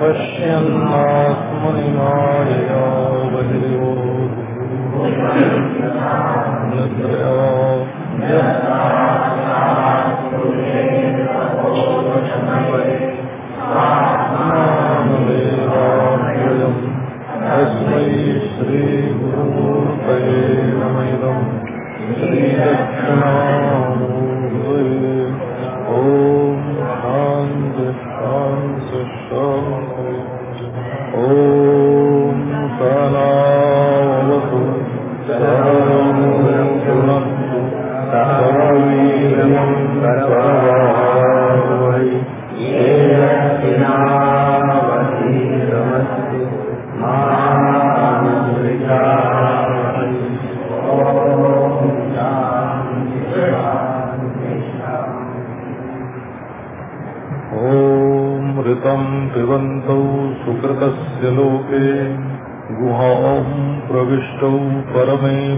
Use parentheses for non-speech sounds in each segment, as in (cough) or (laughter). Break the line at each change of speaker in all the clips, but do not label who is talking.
पश्यन्नात्मनिमायया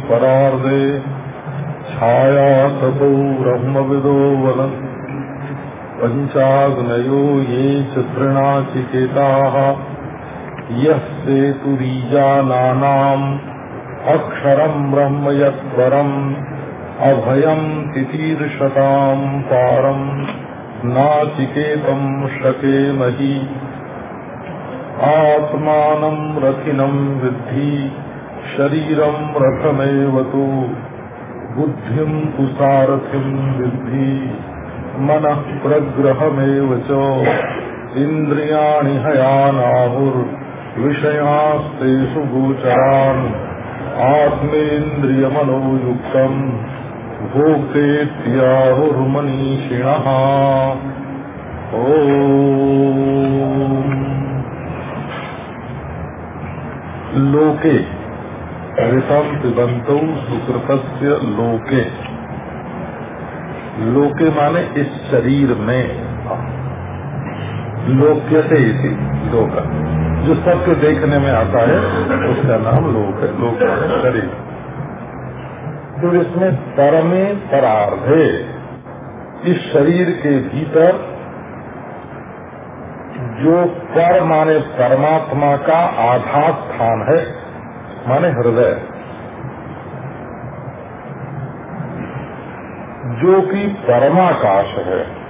परमे परार्धे छायातपौ ब्रह्मविदो वदन् पञ्चाग्नयो ये च तृणाचिकेताः। यः सेतुरीजानानाम् अक्षरम् ब्रह्म यत्परम्। अभयम् तितीर्षताम् पारम्। नाचिकेतम् शकेमहि आत्मानम् विद्धि। शरीरम् रथमेव तु बुद्धिम् तु सारथिम् विद्धि। मनः प्रग्रहमेव च। इन्द्रियाणि हयानाहुर्विषयास्तेषु गोचरान्। आत्मेन्द्रियमनोयुक्तम् भोक्तेत्याहुर्मनीषिणः। लोके ऋतम पिबंतौ सुकृतस्य लोके। लोके माने इस शरीर में। लोक्यते इति, लोक। जो सबके देखने में आता है, उसका नाम लोक है। लोक शरीर। तो इसमें परमे परार्धे। इस शरीर के भीतर जो पर माने परमात्मा का आधार स्थान है। माने हृदय। जो कि परमाकाश है।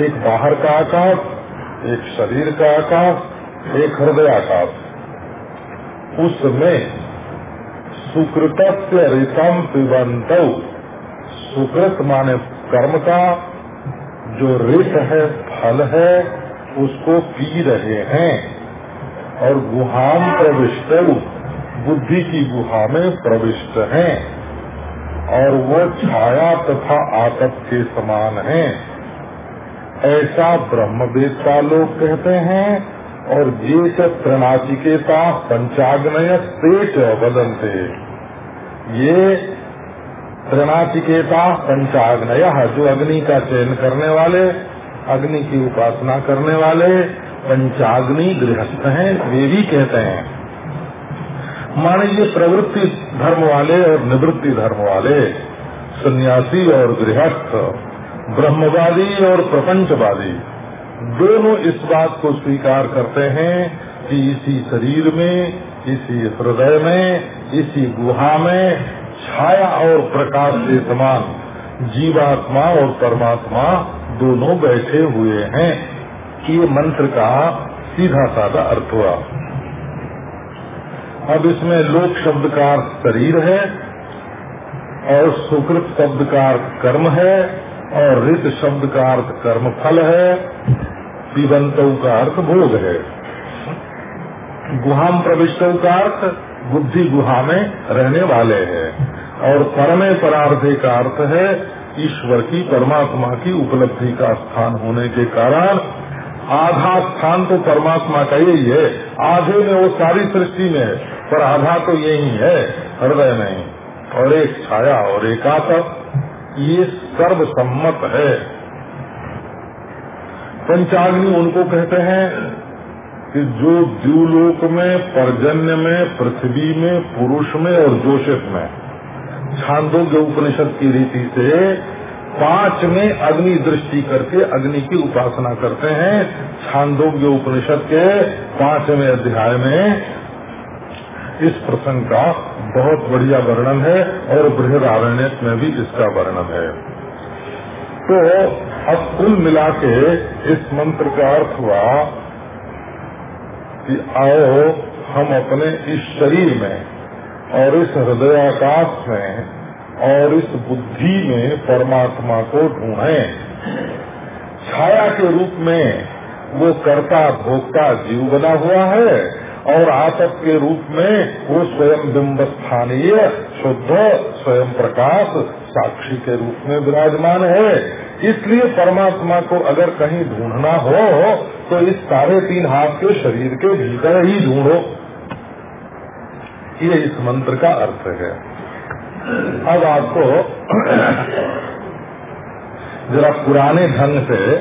एक बाहर का आकाश, एक शरीर का आकाश, एक हृदय आकाश। उसमें सुकृत ऋतम पिबंत सुकृत माने कर्म का जो ऋत है, फल है, उसको पी रहे हैं। और गुहाम प्रविष्ट बुद्धि की गुहा में प्रविष्ट हैं। और वो छाया तथा आतप के समान हैं। ऐसा ब्रह्मवेदता लोग कहते हैं, और जे च प्रणाचिकेता पंचाग्नय तेज बदलते ये त्रिनाचिकेता पंचाग्नय, जो अग्नि का चयन करने वाले, अग्नि की उपासना करने वाले पंचाग्नि गृहस्थ हैं, वे भी कहते हैं। माने ये प्रवृत्ति धर्म वाले और निवृत्ति धर्म वाले, सन्यासी और गृहस्थ, ब्रह्मवादी और प्रपंचवादी, दोनों इस बात को स्वीकार करते हैं कि इसी शरीर में, इसी हृदय में, इसी गुहा में छाया और प्रकाश के समान जीवात्मा और परमात्मा दोनों बैठे हुए हैं। ये मंत्र का सीधा साधा अर्थ हुआ। अब इसमें लोक शब्द का शरीर है और सुकृत शब्द का अर्थ कर्म है और ऋत शब्द का अर्थ कर्म फल है। पिबंतव का अर्थ भोग है। गुहाम प्रविष्टव का अर्थ बुद्धि गुहा में रहने वाले हैं और परमे परार्थे का अर्थ है ईश्वर की परमात्मा की उपलब्धि का स्थान होने के कारण आधा स्थान तो परमात्मा का यही है। आधे में वो सारी सृष्टि में है, पर आधा तो यही है हृदय में और एक छाया और एक ये सर्वसम्मत है। पंचाग्नि उनको कहते हैं कि जो द्यूलोक में, पर्जन्य में, पृथ्वी में, पुरुष में और जोशित में। छांदोग्य उपनिषद की रीति से पाँच में अग्नि दृष्टि करके अग्नि की उपासना करते हैं। छांदोग्य उपनिषद के पाँचवें अध्याय में इस प्रसंग का बहुत बढ़िया वर्णन है और बृहदारण्य में भी इसका वर्णन है। तो अब कुल मिला के इस मंत्र का अर्थ हुआ कि आओ हम अपने इस शरीर में और इस हृदयाकाश में और इस बुद्धि में परमात्मा को ढूंढें। छाया के रूप में वो कर्ता भोक्ता जीव बना हुआ है और आतप के रूप में वो स्वयं बिंब स्थानीय, शुद्ध, स्वयं प्रकाश, साक्षी के रूप में विराजमान है। इसलिए परमात्मा को अगर कहीं ढूंढना हो तो इस सारे तीन हाथ के शरीर के भीतर ही ढूंढो। ये इस मंत्र का अर्थ है। अब आपको जरा पुराने ढंग से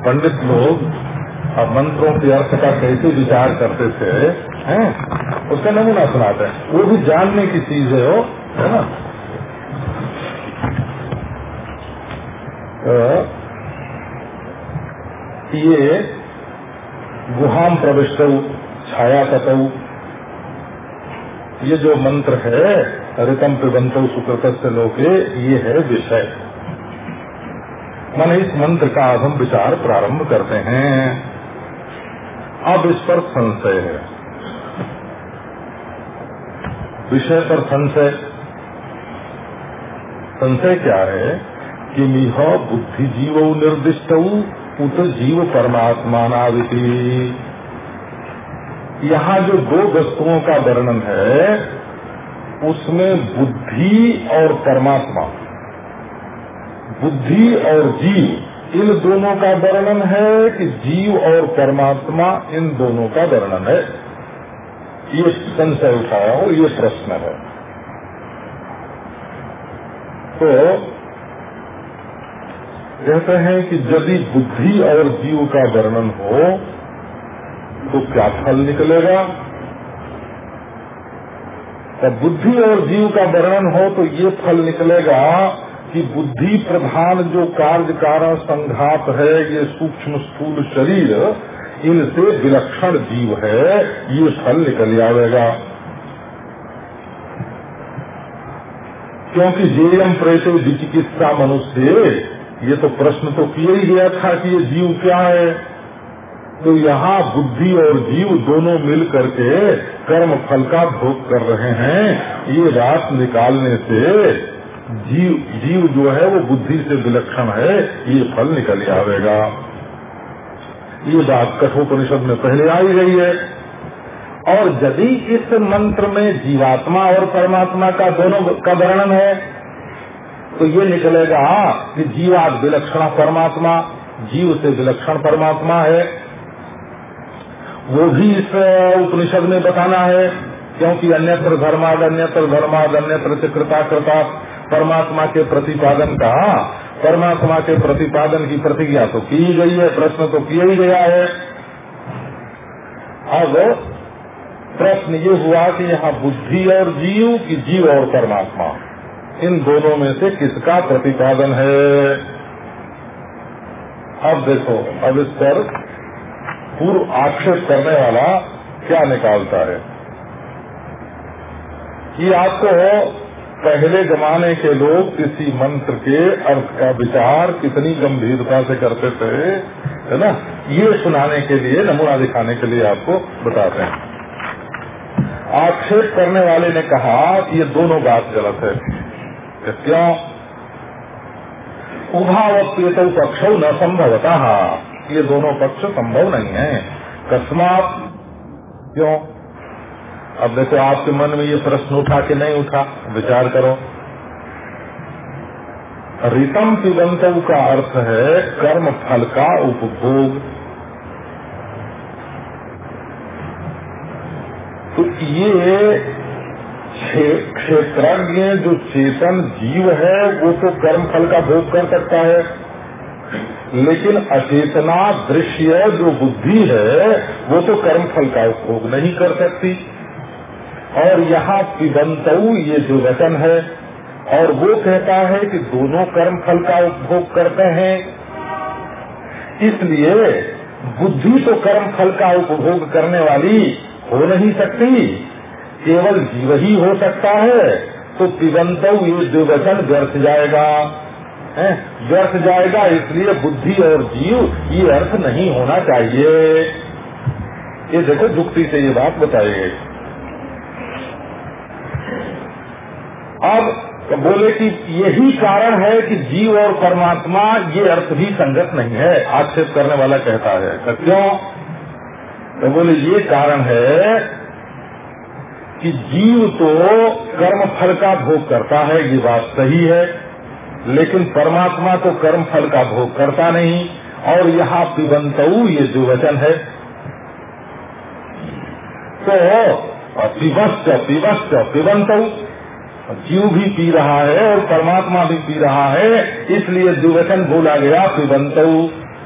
पंडित लोग अब मंत्रों के अर्थ का कैसे विचार करते थे, हैं? उसका नमूना सुनाते हैं वो भी जानने की चीज़ है वो, है ना तो ये गुहाम प्रविष्ट छाया कतऊ ये जो मंत्र है ऋतम प्रबंध सुकृत लोके, ये है विषय। मन इस मंत्र का अब हम विचार प्रारंभ करते हैं। अब इस पर संशय है। विषय पर संशय। संशय क्या है कि मिह बुद्धि जीव निर्दिष्ट उत जीव परमात्मा नाविति यहाँ जो दो वस्तुओं का वर्णन है उसमें बुद्धि और परमात्मा, बुद्धि और जीव, इन दोनों का वर्णन है कि जीव और परमात्मा इन दोनों का वर्णन है। ये संशय उठाया हो, ये प्रश्न है। तो कहते हैं कि यदि बुद्धि और जीव का वर्णन हो तो क्या फल निकलेगा? बुद्धि और जीव का वर्णन हो तो ये फल निकलेगा कि बुद्धि प्रधान जो कार्य कारण संघात है, ये सूक्ष्म स्थूल शरीर, इनसे विलक्षण जीव है, ये फल निकल जाएगा क्योंकि जेयम प्रेत विचिकित्सा मनुष्य, ये तो प्रश्न तो किया ही गया था कि ये जीव क्या है। तो यहाँ बुद्धि और जीव दोनों मिल करके कर्म फल का भोग कर रहे हैं। ये रात निकालने से जीव जीव जो है वो बुद्धि से विलक्षण है, ये फल निकल आवेगा। ये बात कठोपनिषद में पहले आई गई है। और यदि इस मंत्र में जीवात्मा और परमात्मा का दोनों का वर्णन है तो ये निकलेगा कि जीवाद विलक्षण परमात्मा, जीव से विलक्षण परमात्मा है। वो भी इस उपनिषद में बताना है, क्योंकि अन्यत्र धर्माद अन्यत्र धर्माद, अन्यत्र कृता कृता परमात्मा के प्रतिपादन का, परमात्मा के प्रतिपादन की प्रतिज्ञा तो की ही गई है, प्रश्न तो किया ही गया है। अब प्रश्न ये हुआ कि यहाँ बुद्धि और जीव की जीव और परमात्मा, इन दोनों में से किसका प्रतिपादन है? अब देखो, अब इस पर पूर्व आक्षेप करने वाला क्या निकालता है? कि आपको पहले जमाने के लोग किसी मंत्र के अर्थ का विचार कितनी गंभीरता से करते थे, है ना? ये सुनाने के लिए, नमूना दिखाने के लिए आपको बताते हैं। आक्षेप करने वाले ने कहा कि ये दोनों बात गलत है। क्यों उभावत्वेत पक्ष न संभवता। ये दोनों पक्ष संभव नहीं है। कस्मात क्यों? अब देखो आपके मन में ये प्रश्न उठा कि नहीं उठा, विचार करो। रितम पिबंत का अर्थ है कर्म फल का उपभोग। तो ये क्षेत्रज्ञ, जो चेतन जीव है, वो तो कर्म फल का भोग कर सकता है। लेकिन अचेतना दृश्य जो बुद्धि है, वो तो कर्म फल का उपभोग नहीं कर सकती। और यहाँ पिबंतऊ ये जो वचन है, और वो कहता है कि दोनों कर्म फल का उपभोग करते हैं। इसलिए बुद्धि तो कर्म फल का उपभोग करने वाली हो नहीं सकती, केवल जीव ही हो सकता है तो पिबंत ये द्विवचन व्यर्थ जाएगा। व्यर्थ जाएगा इसलिए बुद्धि और जीव, ये अर्थ नहीं होना चाहिए। ये देखो जुक्ति से ये बात बताई गई। अब बोले कि यही कारण है कि जीव और परमात्मा, ये अर्थ भी संगत नहीं है, आक्षेप करने वाला कहता है। तो क्यों? तो बोले, ये कारण है कि जीव तो कर्म फल का भोग करता है, ये बात सही है। लेकिन परमात्मा तो कर्म फल का भोग करता नहीं, और यहाँ पिबंत ये जो वचन है। तो पिबस्त पिबस्त पिबंत जीव भी पी रहा है और परमात्मा भी पी रहा है, इसलिए दुवचन बोला गया पिबंत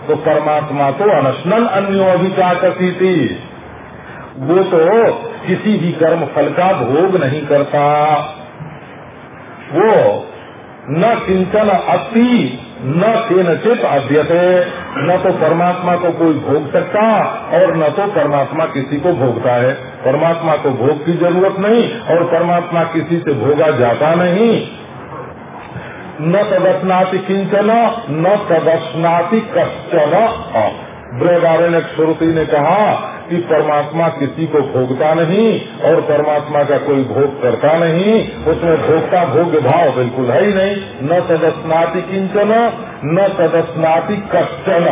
तो परमात्मा तो अनशनन अन्यो अभिचाकती थी? वो तो किसी भी कर्म फल का भोग नहीं करता। वो न किंचन अति, न चित अध्यते न तो परमात्मा को कोई भोग सकता और न तो परमात्मा किसी को भोगता है। परमात्मा को भोग की ज़रूरत नहीं और परमात्मा किसी से भोगा जाता नहीं। न तदस्नाति किंचन, न तदस्नाति कश्चन। बृहदारण्य श्रुति ने कहा कि परमात्मा किसी को भोगता नहीं और परमात्मा का कोई भोग करता नहीं, उसमें भोगता भोग्य भाव बिल्कुल है ही नहीं। न तदस्नाति किंचन, न तदस्नाति कश्चन।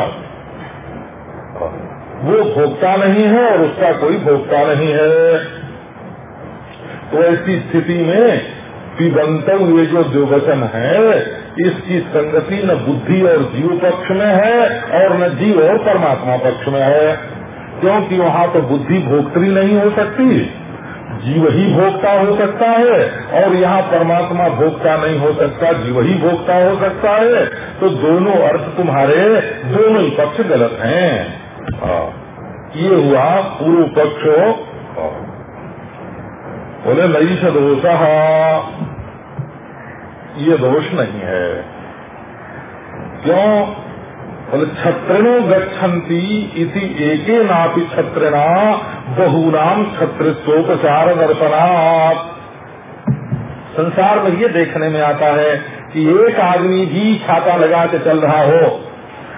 वो भोगता नहीं है और उसका कोई भोगता नहीं है। तो ऐसी स्थिति में पिबंत ये जो द्योवचन है, इसकी संगति न बुद्धि और जीव पक्ष में है और न जीव और परमात्मा पक्ष में है। क्योंकि वहाँ तो बुद्धि भोक्तरी नहीं हो सकती। जीव ही भोक्ता हो सकता है, और यहाँ परमात्मा भोक्ता नहीं हो सकता, जीव ही भोक्ता हो सकता है। तो दोनों अर्थ तुम्हारे दोनों ही पक्ष गलत हैं। ये हुआ पूर्व पक्ष। बोले नई से सदोष ये दोष नहीं है। क्यों? बोले, छत्रिणो गच्छन्ति इति एके नापि छत्रिणा बहुनाम छत्रित्वोपचार दर्शनात् संसार में ये देखने में आता है कि एक आदमी भी छाता लगा के चल रहा हो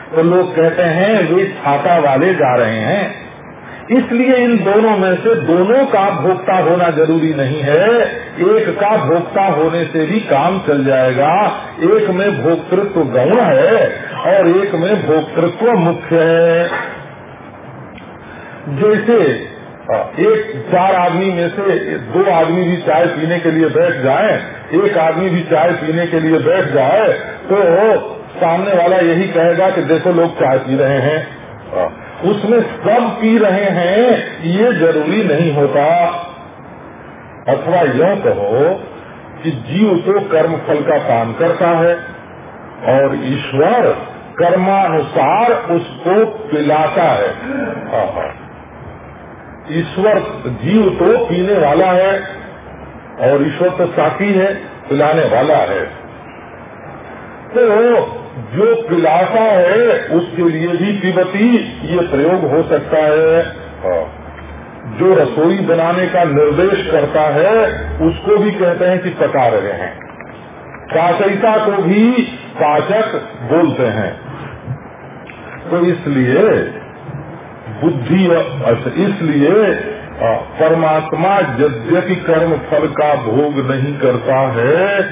तो लोग कहते हैं, वे छाता वाले जा रहे हैं। इसलिए इन दोनों में से दोनों का भोक्ता होना ज़रूरी नहीं है। एक का भोक्ता होने से भी काम चल जाएगा। एक में भोक्तृत्व गौण है और एक में भोक्तृत्व मुख्य है। जैसे एक चार आदमी में से दो आदमी भी चाय पीने के लिए बैठ जाए, एक आदमी भी चाय पीने के लिए बैठ जाए तो सामने वाला यही कहेगा कि देखो लोग चाय पी रहे हैं। उसमें सब पी रहे हैं, ये ज़रूरी नहीं होता। अथवा यह कहो कि जीव तो कर्म फल का काम करता है, और ईश्वर कर्मानुसार उसको पिलाता है। ईश्वर जीव तो पीने वाला है और ईश्वर तो साथी है, पिलाने वाला है। तो जो पिलाता है, उसके लिए भी पिबती ये प्रयोग हो सकता है। जो रसोई बनाने का निर्देश करता है, उसको भी कहते हैं कि पका रहे हैं। पाचयिता को भी पाचक बोलते हैं। तो इसलिए बुद्धि इसलिए परमात्मा यद्यपि कर्म फल का भोग नहीं करता है,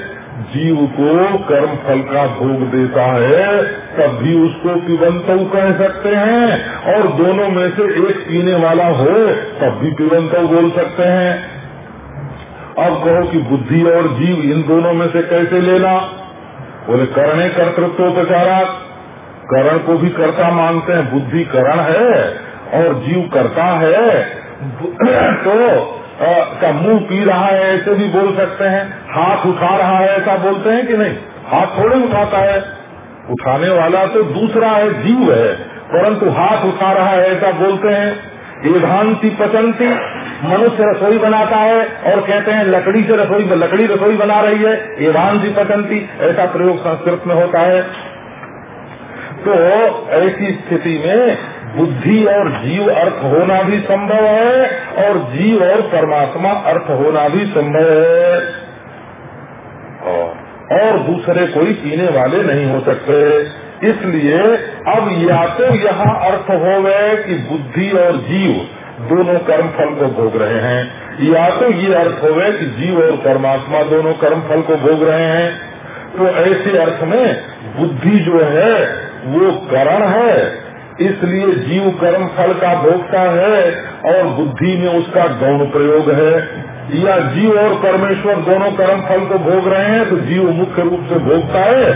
जीव को कर्म फल का भोग देता है तब भी उसको पिबंत कह सकते हैं। और दोनों में से एक पीने वाला हो तब भी पिबंत बोल सकते हैं। अब कहो कि बुद्धि और जीव इन दोनों में से कैसे लेना? बोले, करणे कर्तृत्वोपचारा करण को भी कर्ता मानते हैं, बुद्धि करण है और जीव करता है तो का मुँह पी रहा है ऐसे भी बोल सकते हैं। हाथ उठा रहा है ऐसा बोलते हैं कि नहीं? हाथ थोड़े उठाता है। उठाने वाला तो दूसरा है, जीव है, परंतु हाथ उठा रहा है ऐसा बोलते हैं। एभांति पचंती, मनुष्य रसोई बनाता है और कहते हैं, लकड़ी से रसोई, लकड़ी रसोई बना रही है एभांति पचंती, ऐसा प्रयोग संस्कृत में होता है। तो ऐसी स्थिति में बुद्धि और जीव अर्थ होना भी संभव है और जीव और परमात्मा अर्थ होना भी संभव है। और दूसरे कोई पीने वाले नहीं हो सकते। इसलिए अब या तो यहाँ अर्थ हो गए कि बुद्धि और जीव दोनों कर्म फल को भोग रहे हैं, या तो ये अर्थ हो गए कि जीव और परमात्मा दोनों कर्म फल को भोग रहे हैं। तो ऐसे अर्थ में बुद्धि जो है वो करण है इसलिए जीव कर्म फल का भोगता है और बुद्धि में उसका गौण प्रयोग है। या जीव और परमेश्वर दोनों कर्म फल को भोग रहे हैं तो जीव मुख्य रूप से भोगता है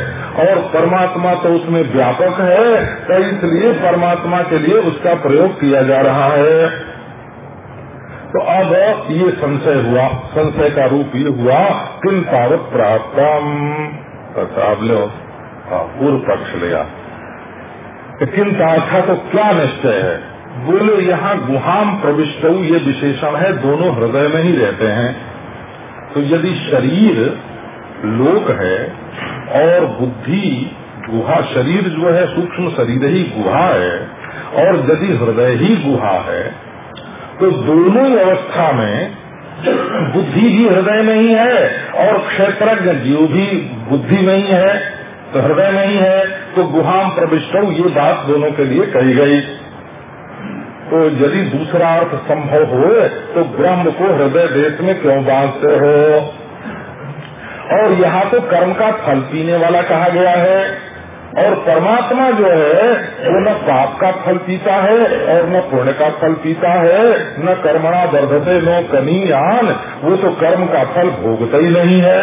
और परमात्मा तो उसमें व्यापक है तो इसलिए परमात्मा के लिए उसका प्रयोग किया जा रहा है। तो अब ये संशय हुआ संशय का रूप ये हुआ किन तावत प्राप्त लो हाँ, पूर्व पक्ष लिया किंता था तो क्या निश्चय है? बोले, यहाँ गुहाम प्रविष्ट ये विशेषण है, दोनों हृदय में ही रहते हैं। तो यदि शरीर लोक है और बुद्धि गुहा, शरीर जो है, सूक्ष्म शरीर ही गुहा है, और यदि हृदय ही गुहा है तो दोनों अवस्था में बुद्धि भी हृदय में ही है, और क्षेत्रज्ञ जीव भी बुद्धि में ही है। तो हृदय में ही है तो गुहाम प्रविष्ट ये बात दोनों के लिए कही गई। तो यदि दूसरा अर्थ संभव हो तो ब्रह्म को हृदय देश में क्यों बांधते हो? और यहाँ तो कर्म का फल पीने वाला कहा गया है, और परमात्मा जो है, वो न पाप का फल पीता है, और न पुण्य का फल पीता है, न कर्मणा वर्धते नो कनीयान, वो तो कर्म का फल भोगता ही नहीं है।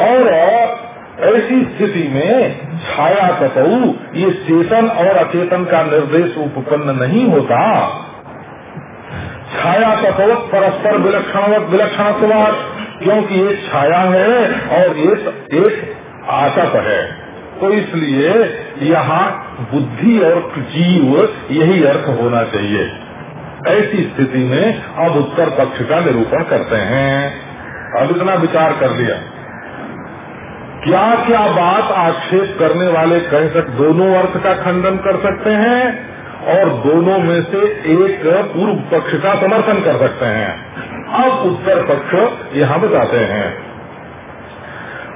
और ऐसी स्थिति में छाया कतऊ, ये चेतन और अचेतन का निर्देश उपपन्न नहीं होता। छाया कतवत परस्पर विलक्षणवत विलक्षण क्योंकि एक छाया है और एक एक आतप है। तो इसलिए यहाँ बुद्धि और जीव, यही अर्थ होना चाहिए। ऐसी स्थिति में अब उत्तर पक्ष का निरूपण करते हैं। अब इतना विचार कर लिया। क्या क्या बात आक्षेप करने वाले कह सक दोनों अर्थ का खंडन कर सकते हैं और दोनों में से एक पूर्व पक्ष का समर्थन कर सकते हैं। अब उत्तर पक्ष यहाँ बताते हैं।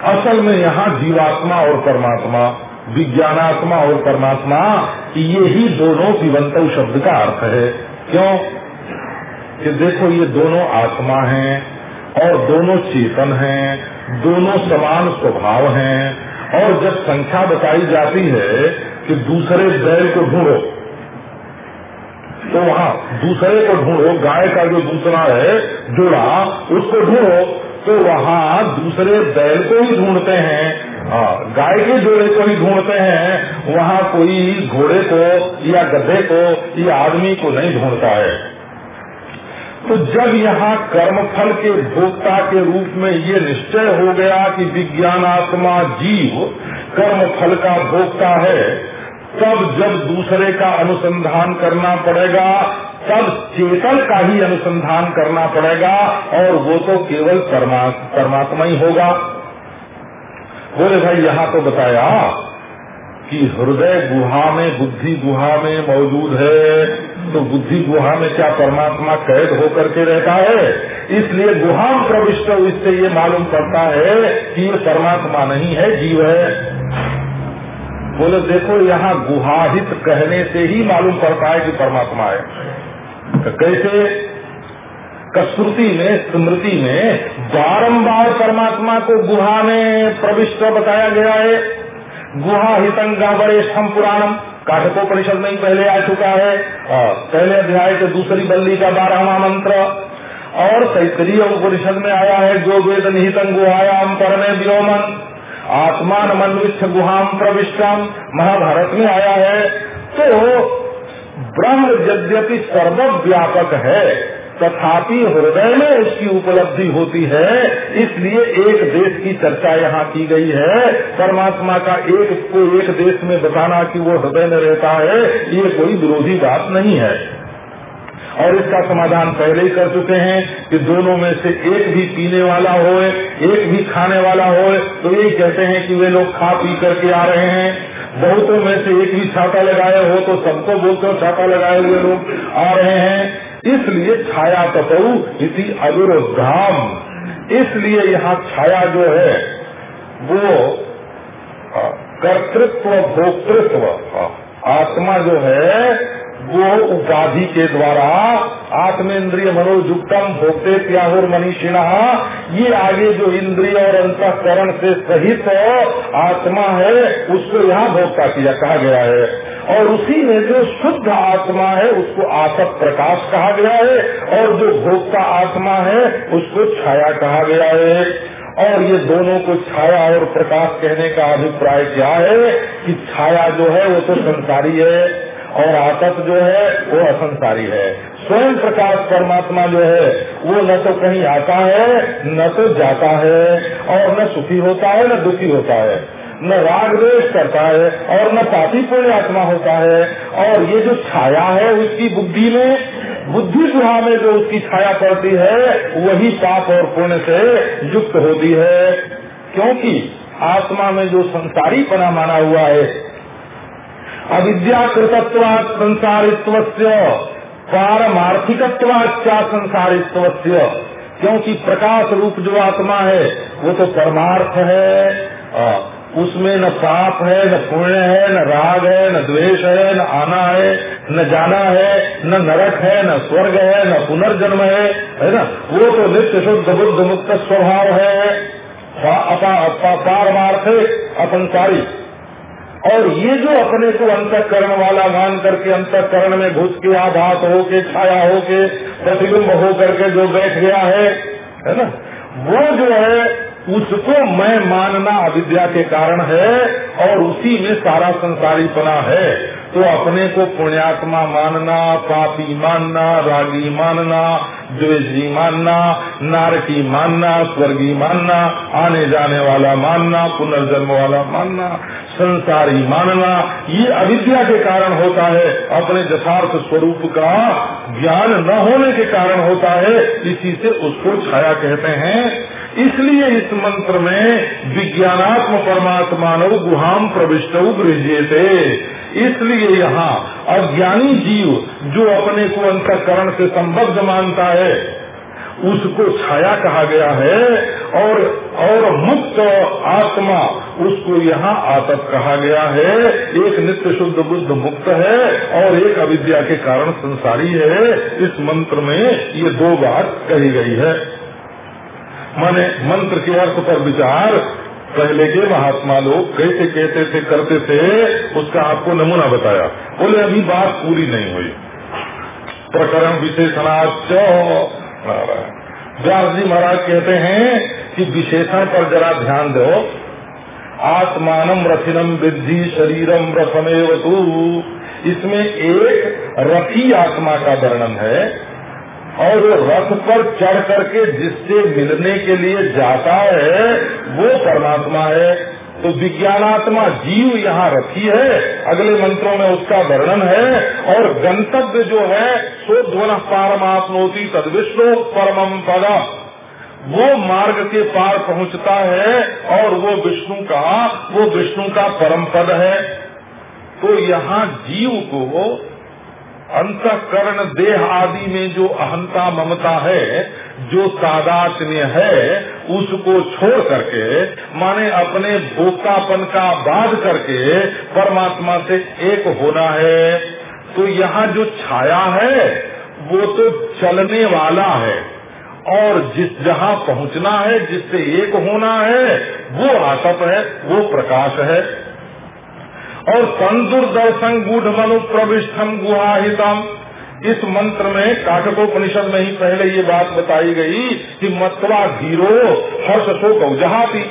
असल में यहाँ जीवात्मा और परमात्मा, विज्ञानात्मा और परमात्मा ये ही दोनों जीवंत शब्द का अर्थ है। क्यों? कि देखो ये दोनों आत्मा हैं और दोनों चेतन हैं। दोनों समान स्वभाव हैं और जब संख्या बताई जाती है कि दूसरे बैल को ढूंढो तो वहाँ दूसरे को ढूंढो, गाय का जो दूसरा है, जोड़ा, उसको ढूंढो तो वहाँ दूसरे बैल को ही ढूंढते हैं। हाँ गाय के जोड़े को ही ढूंढते हैं। वहाँ कोई घोड़े को या गधे को या आदमी को नहीं ढूंढता है। तो जब यहाँ कर्मफल के भोक्ता के रूप में ये निश्चय हो गया कि विज्ञान आत्मा जीव कर्म फल का भोक्ता है, तब जब दूसरे का अनुसंधान करना पड़ेगा, तब चेतन का ही अनुसंधान करना पड़ेगा, और वो तो केवल परमात्मा ही होगा। बोले भाई, यहाँ तो बताया कि हृदय गुहा में, बुद्धि गुहा में मौजूद है तो बुद्धि गुहा में क्या परमात्मा कैद होकर के रहता है? इसलिए गुहाम प्रविष्ट इससे ये मालूम पड़ता है कि ये परमात्मा नहीं है, जीव है। बोले, देखो, यहाँ गुहाहित कहने से ही मालूम पड़ता है कि परमात्मा है। तो कैसे? कस्तुति में, स्मृति में बारंबार परमात्मा को गुहा में प्रविष्ट बताया गया है। गुहा हितंगा हम पुराणम। काठको परिषद में ही पहले आ चुका है। और पहले अध्याय के दूसरी बल्ली का बारहवा मंत्र। और तैतरीय उपनिषद में आया है, जो वेद निहितम गुहायाम परमे व्योमन। आत्मान मनविष्ठ गुहाम प्रविष्टम महाभारत में आया है। तो ब्रह्म यद्यपि सर्वव्यापक है। तथापि हृदय में उसकी उपलब्धि होती है, इसलिए एक देश की चर्चा यहाँ की गई है। परमात्मा का एक को एक देश में बताना कि वो हृदय में रहता है, ये कोई विरोधी बात नहीं है। और इसका समाधान पहले ही कर चुके हैं कि दोनों में से एक भी पीने वाला हो एक भी खाने वाला हो तो यही कहते हैं कि वे लोग खा पी करके आ रहे हैं। बहुतों में से एक भी छाता लगाए हो तो सबको बोलते हो छाता लगाए हुए लोग आ रहे हैं। इसलिए छाया तपऊ इसी अविरोधाम। इसलिए यहाँ छाया जो है, वो कर्तृत्व, भोक्तृत्व आत्मा जो है वो उपाधि के द्वारा आत्मेन्द्रिय मनोजुक्तम भोक्ते त्याहुर मनीषिणा, ये आगे जो इंद्रिय और अंतकरण से सहित आत्मा है, उसको यहाँ भोक्ता किया, कहा गया है। और उसी में जो शुद्ध आत्मा है, उसको आसक प्रकाश कहा गया है, और जो भोक्ता आत्मा है, उसको छाया कहा गया है। और ये दोनों को छाया और प्रकाश कहने का अभिप्राय क्या है, कि छाया जो है, वो तो संसारी है। और आतप जो है, वो असंसारी है। स्वयं प्रकाश परमात्मा जो है, वो न तो कहीं आता है, न तो जाता है, और न सुखी होता है, न दुखी होता है। न राग द्वेष करता है, और न पापी पुण्य आत्मा होता है। और ये जो छाया है उसकी बुद्धि में, बुद्धि गुहा में जो उसकी छाया पड़ती है, वही पाप और पुण्य से युक्त होती है। क्योंकि आत्मा में जो संसारी पना माना हुआ है अविद्याकृतत्वात् संसारित्व पारमार्थिकत्वाच्चा संसारित्व क्योंकि प्रकाश रूप जो आत्मा है, वो तो परमार्थ है। उसमें न पाप है, न पुण्य है, न राग है, न द्वेष है, न आना है, न जाना है, न नरक है, न स्वर्ग है, न पुनर्जन्म है है ना? वो तो नित्य शुद्ध बुद्ध मुक्त स्वभाव है। पारमार्थ अपंसारी और ये जो अपने को अंतकरण वाला मान करके अंतकरण में घुस के आभास हो के छाया हो के प्रतिबिंब हो करके जो बैठ गया है है ना? वो जो है, उसको मैं मानना अविद्या के कारण है और उसी में सारा संसारी बना है। तो अपने को पुण्यात्मा मानना, पापी मानना, रागी मानना, द्वेषी मानना, नारकी मानना, स्वर्गी मानना, आने जाने वाला मानना, पुनर्जन्म वाला मानना, संसारी मानना, ये अविद्या के कारण होता है। अपने यथार्थ स्वरूप का ज्ञान न होने के कारण होता है। इसी से उसको छाया कहते हैं। इसलिए इस मंत्र में विज्ञानात्म परमात्मा गुहाम प्रविष्ट गृहते इसलिए यहाँ अज्ञानी जीव जो अपने को अंतकरण से संबद्ध मानता है, उसको छाया कहा गया है और और मुक्त आत्मा उसको यहाँ आतप कहा गया है। एक नित्य शुद्ध बुद्ध मुक्त है और एक अविद्या के कारण संसारी है। इस मंत्र में ये दो बात कही गई है। माने मंत्र के अर्थ पर विचार पहले के महात्मा लोग कैसे कहते थे, करते थे, उसका आपको नमूना बताया। बोले, अभी बात पूरी नहीं हुई। प्रकरण विशेषणाच व्यास जी महाराज कहते हैं कि विशेषण पर जरा ध्यान दो। आत्मानम रथिनम विद्धि शरीरम रथमेव तू। इसमें एक रथी आत्मा का वर्णन है। और वो रथ पर चढ़ करके जिससे मिलने के लिए जाता है, वो परमात्मा है। तो विज्ञानात्मा जीव यहाँ रखी है। अगले मंत्रों में उसका वर्णन है। और गंतव्य जो है, सो ध्वन पारमात्मोति तद विष्णु परम पदा। वो मार्ग के पार पहुँचता है और वो विष्णु का, वो विष्णु का परम पद है। तो यहाँ जीव को अंतकरण देह आदि में जो अहंता ममता है, जो तादात्म्य है, उसको छोड़ करके, माने अपने भोक्तापन का बाध करके परमात्मा से एक होना है। तो यहाँ जो छाया है, वो तो चलने वाला है। और जिस जहाँ पहुँचना है, जिससे एक होना है, वो आतप है, वो प्रकाश है। और संदुर्दर्शन गुढ़ मनु प्रविष्टम गुहाहितम। इस मंत्र में काटकोपनिषद में ही पहले ये बात बताई गई कि मतवा धीरो हर्ष शोक जहाती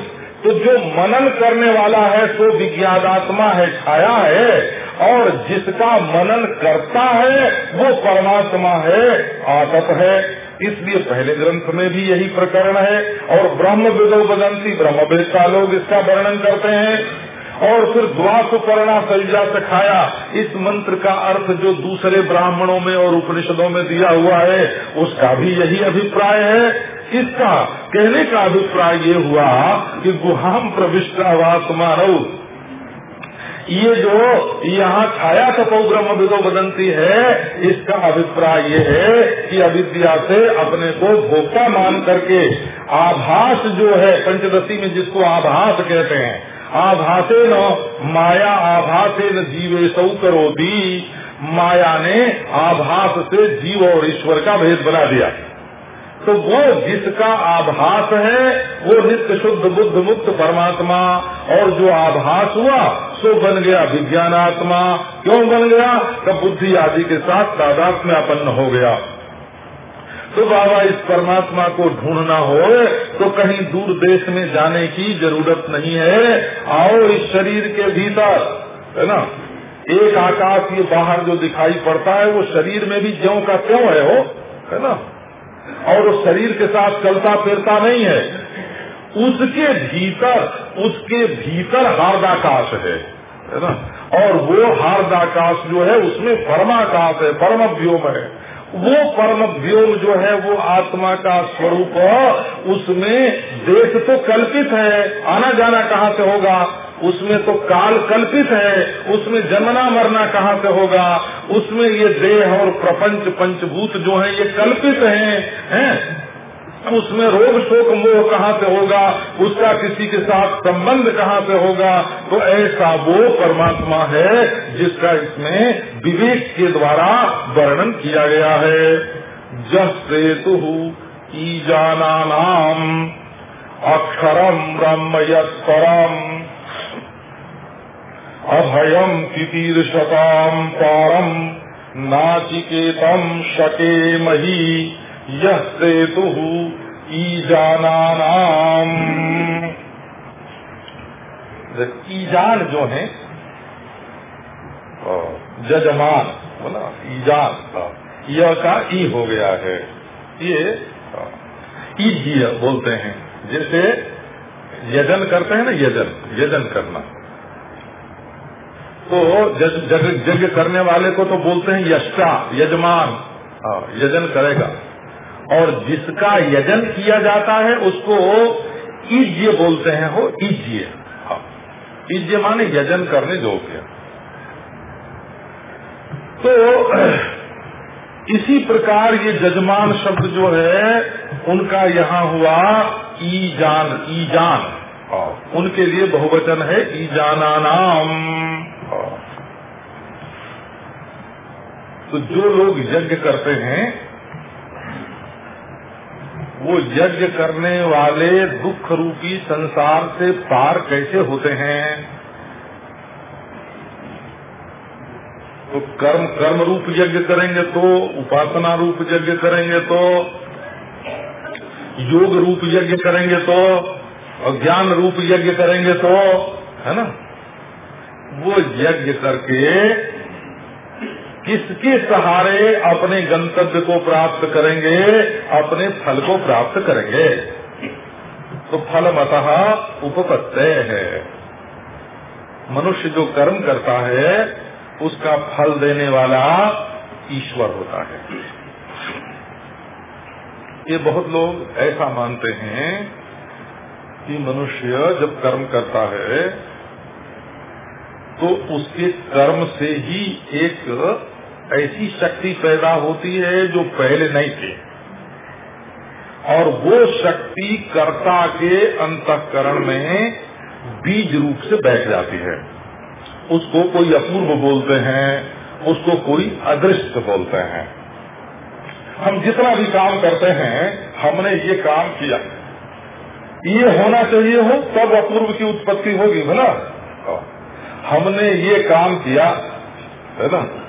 तो जो मनन करने वाला है, सो विज्ञानात्मा है, छाया है, और जिसका मनन करता है, वो परमात्मा है आतप है। इसलिए पहले ग्रंथ में भी यही प्रकरण है, और ब्रह्म विदो बदंती ब्रह्म लोग इसका वर्णन करते हैं। और फिर द्वासुपर्णा सरिजा से खाया। इस मंत्र का अर्थ जो दूसरे ब्राह्मणों में और उपनिषदों में दिया हुआ है, उसका भी यही अभिप्राय है। इसका कहने का अभिप्राय ये हुआ कि गुहाम प्रविष्टावात्मा ये जो यहाँ छाया तपोग्रम विदो बदंती है, इसका अभिप्राय ये है कि अविद्या से अपने को भोक्ता मान करके आभास जो है, पंचदशी में जिसको आभास कहते हैं आभासे न, माया आभासे न जीवे सौ करो दी माया ने आभास से जीव और ईश्वर का भेद बना दिया। तो वो जिसका आभास है, वो नित्य शुद्ध बुद्ध मुक्त परमात्मा। और जो आभास हुआ, सो बन गया विज्ञानात्मा। क्यों बन गया? कब बुद्धि आदि के साथ तादात में अपन्न हो गया। तो बाबा इस परमात्मा को ढूंढना हो तो कहीं दूर देश में जाने की ज़रूरत नहीं है। आओ इस शरीर के भीतर, है ना? एक आकाश ये बाहर जो दिखाई पड़ता है, वो शरीर में भी ज्यो का क्यों है हो है ना? और वो शरीर के साथ चलता फिरता नहीं है। उसके भीतर उसके भीतर हार्दाकाश है है ना? और वो हार्दाकाश जो है, उसमें परमाकाश है परम व्योम है। वो परम व्योम जो है वो आत्मा का स्वरूप, उसमें देश तो कल्पित है, आना जाना कहाँ से होगा? उसमें तो काल कल्पित है, उसमें जमना मरना कहाँ से होगा? उसमें ये देह और प्रपंच, पंचभूत जो है, ये कल्पित हैं हैं? उसमें रोग शोक मोह कहाँ से होगा? उसका किसी के साथ संबंध कहाँ से होगा? तो ऐसा वो परमात्मा है जिसका इसमें विवेक के द्वारा वर्णन किया गया है। जस से तु ईजाना नाम अक्षरम ब्रह्म यम अभयम तितीर्षताम पारम नाचिकेतम शके मही यह सेतु ईजाना ईजान जो है जजमान बोला ईजान यह का ई हो गया है। ये ईजीय बोलते हैं। जैसे यजन करते हैं ना, यजन यजन करना। तो यज्ञ करने वाले को तो बोलते हैं यष्टा यजमान यजन करेगा। और जिसका यजन किया जाता है उसको ईज्य बोलते हैं हो ईज्य। ईज्य माने यजन करने योग्य। तो (clears throat) इसी प्रकार ये जजमान शब्द जो है, उनका यहाँ हुआ ईजान ईजान। उनके लिए बहुवचन है ईजाना नाम तो जो लोग यज्ञ करते हैं वो यज्ञ करने वाले दुख रूपी संसार से पार कैसे होते हैं? तो कर्म कर्म रूप यज्ञ करेंगे तो उपासना रूप यज्ञ करेंगे तो योग रूप यज्ञ करेंगे तो और ज्ञान रूप यज्ञ करेंगे तो है ना? वो यज्ञ करके किसके सहारे अपने गंतव्य को प्राप्त करेंगे, अपने फल को प्राप्त करेंगे? तो फल मतः उपपत्त है। मनुष्य जो कर्म करता है, उसका फल देने वाला ईश्वर होता है। ये बहुत लोग ऐसा मानते हैं कि मनुष्य जब कर्म करता है तो उसके कर्म से ही एक ऐसी शक्ति पैदा होती है जो पहले नहीं थी। और वो शक्ति कर्ता के अंतकरण में बीज रूप से बैठ जाती है। उसको कोई अपूर्व बोलते हैं, उसको कोई अदृष्ट बोलते हैं। हम जितना भी काम करते हैं, हमने ये काम किया। ये होना चाहिए हो, तब अपूर्व की उत्पत्ति होगी बोला हमने ये काम किया, है ना?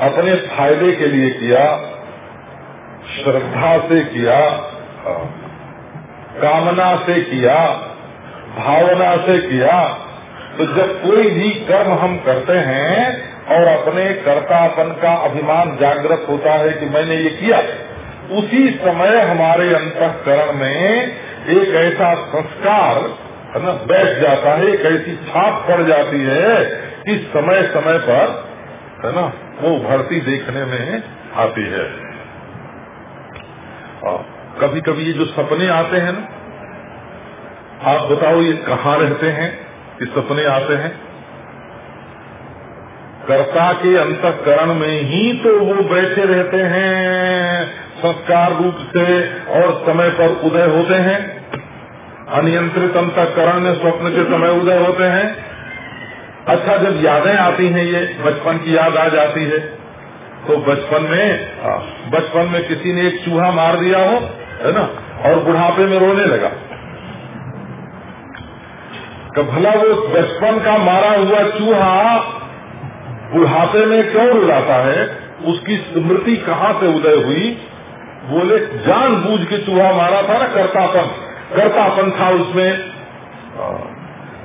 अपने फ़ायदे के लिए किया, श्रद्धा से किया, कामना से किया, भावना से किया तो जब कोई भी कर्म हम करते हैं और अपने कर्तापन का अभिमान जागृत होता है कि मैंने ये किया, उसी समय हमारे अंतकरण में एक ऐसा संस्कार, है ना, बैठ जाता है, एक ऐसी छाप पड़ जाती है कि समय समय पर है ना? वो भर्ती देखने में आती है। और कभी कभी ये जो सपने आते हैं ना, आप बताओ ये कहाँ रहते हैं, ये सपने आते हैं? कर्ता के अंतकरण में ही तो वो बैठे रहते हैं, संस्कार रूप से और समय पर उदय होते हैं। अनियंत्रित अंतकरण में स्वप्न के समय उदय होते हैं। अच्छा जब यादें आती हैं ये बचपन की याद आ जाती है। तो बचपन में हाँ, बचपन में किसी ने एक चूहा मार दिया हो है ना और बुढ़ापे में रोने लगा। तो भला वो बचपन का मारा हुआ चूहा बुढ़ापे में क्यों रुलाता है उसकी स्मृति कहाँ से उदय हुई? बोले जान बूझ के चूहा मारा था ना करतापन। कर्तापन था उसमें।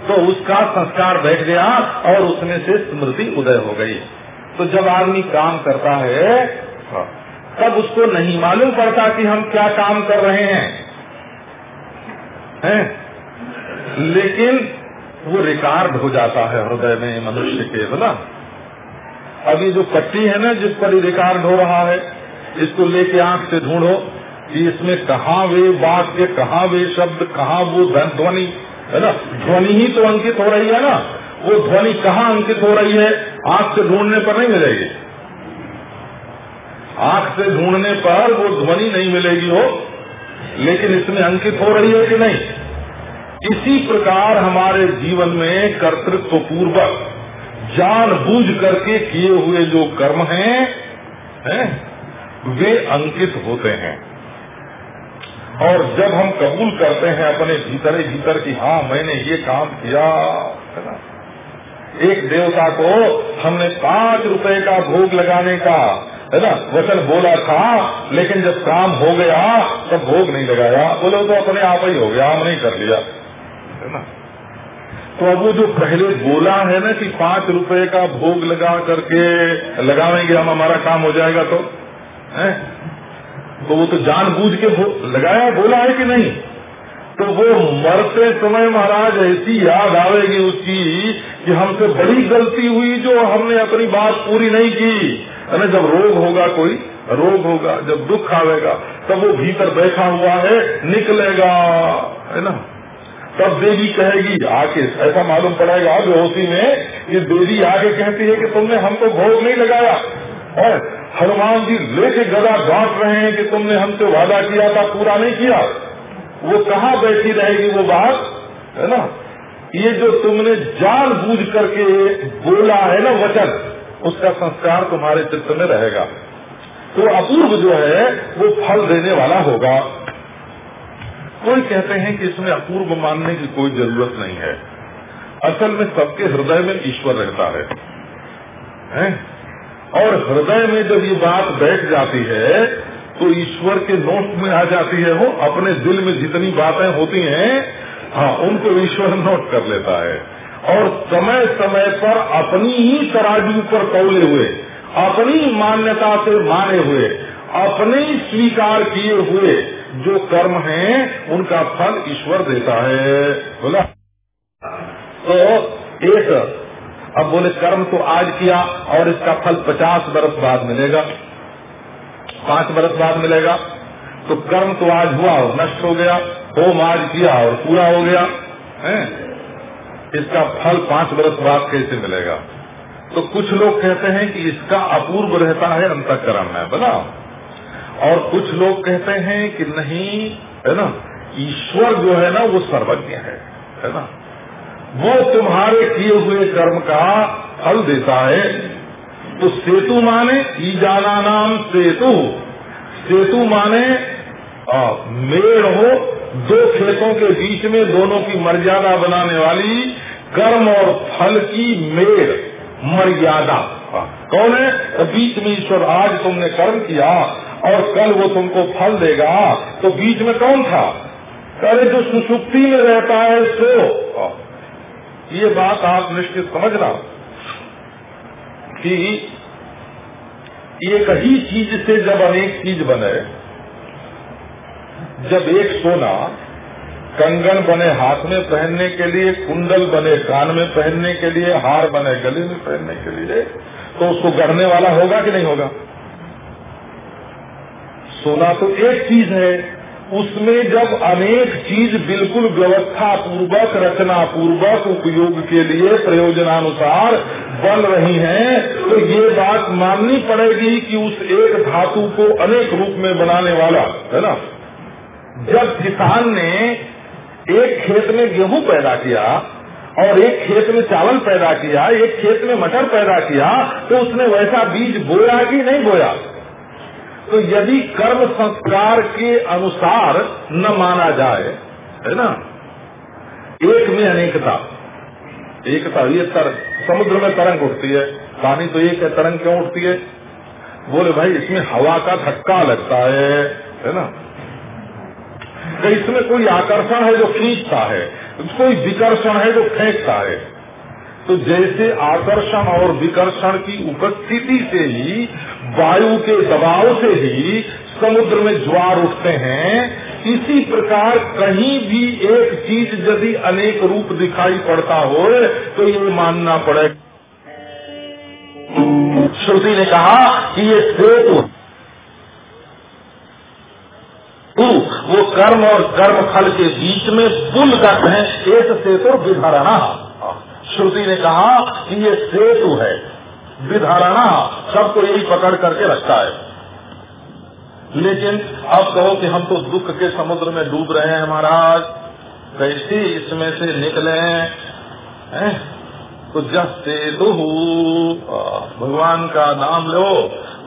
तो उसका संस्कार बैठ गया और उसमें से स्मृति उदय हो गई। तो जब आदमी काम करता है तब उसको नहीं मालूम पड़ता कि हम क्या काम कर रहे हैं। हैं? लेकिन वो रिकॉर्ड हो जाता है हृदय में मनुष्य के बोला अभी जो पट्टी है ना, जिस पर रिकॉर्ड हो रहा है, इसको लेके आँख से ढूंढो कि इसमें कहा वे वाक्य, कहा वे शब्द, कहा वो ध्वनि है ना? ध्वनि ही तो अंकित हो रही है ना? वो ध्वनि कहाँ अंकित हो रही है? आँख से ढूँढने पर नहीं मिलेगी। आँख से ढूँढने पर वो ध्वनि नहीं मिलेगी हो लेकिन इसमें अंकित हो रही है कि नहीं? इसी प्रकार हमारे जीवन में कर्तृत्व पूर्वक जान बूझ करके किए हुए जो कर्म हैं हैं, वे अंकित होते हैं। और जब हम कबूल करते हैं अपने भीतर भीतर की हाँ मैंने ये काम किया, है ना? एक देवता को हमने पाँच रुपए का भोग लगाने का, है ना? वचन बोला था, लेकिन जब काम हो गया, तब भोग नहीं लगाया। बोले तो अपने आप ही हो गया हम नहीं कर लिया। है ना? तो अब वो जो पहले बोला है ना कि पाँच रुपए का भोग लगा करके लगावेंगे हम, हमारा काम हो जाएगा तो है? तो वो तो जानबूझ के लगाया, बोला है कि नहीं? तो वो मरते समय महाराज ऐसी याद आवेगी उसकी कि हमसे बड़ी गलती हुई जो हमने अपनी बात पूरी नहीं की। ना जब रोग होगा कोई, रोग होगा, जब दुख आवेगा, तब वो भीतर बैठा हुआ है, निकलेगा, है ना? तब देवी कहेगी, आके, ऐसा मालूम पड़ेगा बेहोशी में, कि देवी आगे कहती है कि तुमने हमको भोग नहीं लगाया। और हनुमान जी लेके गदा डांट रहे हैं कि तुमने हमसे वादा किया था पूरा नहीं किया। वो कहाँ बैठी रहेगी वो बात? है ना? ये जो तुमने जान बूझ करके बोला है ना वचन उसका संस्कार तुम्हारे चित्त में रहेगा। तो अपूर्व जो है वो फल देने वाला होगा। कोई कहते हैं कि इसमें अपूर्व मानने की कोई ज़रूरत नहीं है। असल में सबके हृदय में ईश्वर रहता है, है? और हृदय में जब ये बात बैठ जाती है तो ईश्वर के नोट में आ जाती है वो, अपने दिल में जितनी बातें होती हैं हाँ उनको ईश्वर नोट कर लेता है। और समय समय पर अपनी ही तराजू पर तौले हुए, अपनी मान्यता से माने हुए, अपने स्वीकार किए हुए जो कर्म हैं, उनका फल ईश्वर देता है। बोला? तो एक अब बोले, कर्म तो आज किया और इसका फल पचास बरस बाद मिलेगा। पाँच बरस बाद मिलेगा। तो कर्म तो आज हुआ और नष्ट हो गया, होम आज किया और पूरा हो गया, है? इसका फल पाँच बरस बाद कैसे मिलेगा? तो कुछ लोग कहते हैं कि इसका अपूर्व रहता है अंतकरण में बोला और कुछ लोग कहते हैं कि नहीं, है ना, ईश्वर जो है ना, वो सर्वज्ञ है है ना। वो तुम्हारे किए हुए कर्म का फल देता है। तो सेतु माने ईजाना नाम सेतु। सेतु माने आ, मेड़ हो दो खेतों के बीच में दोनों की मर्यादा बनाने वाली कर्म और फल की मेड़ मर्यादा। कौन है? बीच में ईश्वर आज तुमने कर्म किया और कल वो तुमको फल देगा। तो बीच में कौन था? अरे जो सुसुप्ति में रहता है सो। ये बात आप निश्चित समझना कि एक ही चीज़ से जब अनेक चीज़ बने, जब एक सोना कंगन बने हाथ में पहनने के लिए, कुंडल बने कान में पहनने के लिए, हार बने गले में पहनने के लिए तो उसको गढ़ने वाला होगा कि नहीं होगा? सोना तो एक चीज़ है। उसमें जब अनेक चीज़ बिल्कुल व्यवस्था पूर्वक रचना पूर्वक उपयोग के लिए प्रयोजनानुसार बन रही हैं, तो ये बात माननी पड़ेगी कि उस एक धातु को अनेक रूप में बनाने वाला है ना? जब किसान ने एक खेत में गेहूँ पैदा किया और एक खेत में चावल पैदा किया एक खेत में मटर पैदा किया तो उसने वैसा बीज बोया कि नहीं बोया? तो यदि कर्म संस्कार के अनुसार न माना जाए है ना? एक में अनेकता। एकता ये तर, समुद्र में तरंग उठती है। पानी तो एक है तरंग क्यों उठती है? बोले भाई इसमें हवा का धक्का लगता है है ना? तो इसमें कोई आकर्षण है जो खींचता है कोई विकर्षण है जो फेंकता है। तो जैसे आकर्षण और विकर्षण की उपस्थिति से ही वायु के दबाव से ही समुद्र में ज्वार उठते हैं। इसी प्रकार कहीं भी एक चीज़ यदि अनेक रूप दिखाई पड़ता हो तो ये मानना पड़े। श्रुति ने कहा कि ये सेतु, वो कर्म और कर्म फल के बीच में पुल का है। एक सेतु विधारणा श्रुति ने कहा कि ये सेतु है। विधारणा सबको यही पकड़ करके रखता है। लेकिन अब कहो कि हम तो दुख के समुद्र में डूब रहे हैं महाराज, कैसे इसमें से निकले हैं तो जस्ते दुहू भगवान का नाम लो,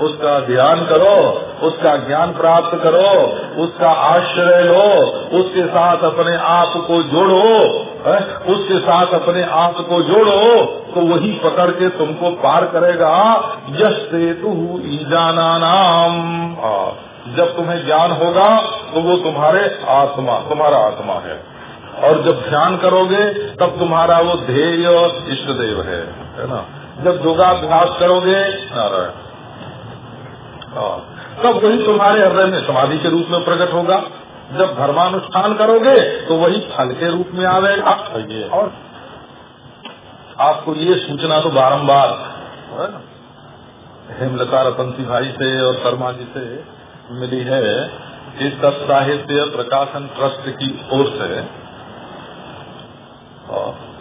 उसका ध्यान करो, उसका ज्ञान प्राप्त करो, उसका आश्रय लो, उसके साथ अपने आप को जोड़ो। है? उसके साथ अपने आप को जोड़ो तो वही पकड़ के तुमको पार करेगा। यश सेतु जाना नाम। जब तुम्हें ज्ञान होगा तो वो तुम्हारे आत्मा, तुम्हारा आत्मा है। और जब ध्यान करोगे, तब तुम्हारा वो ध्येय इष्ट देव है है ना? जब योगाभ्यास करोगे, नारायण। तब वही तुम्हारे हृदय में समाधि के रूप में प्रकट होगा। जब धर्मानुष्ठान करोगे तो वही फल के रूप में आवेगा। और आपको ये सूचना तो बारम्बार हेमलता रतनसी भाई से और शर्मा जी से मिली है कि तत् साहित्य प्रकाशन ट्रस्ट की ओर से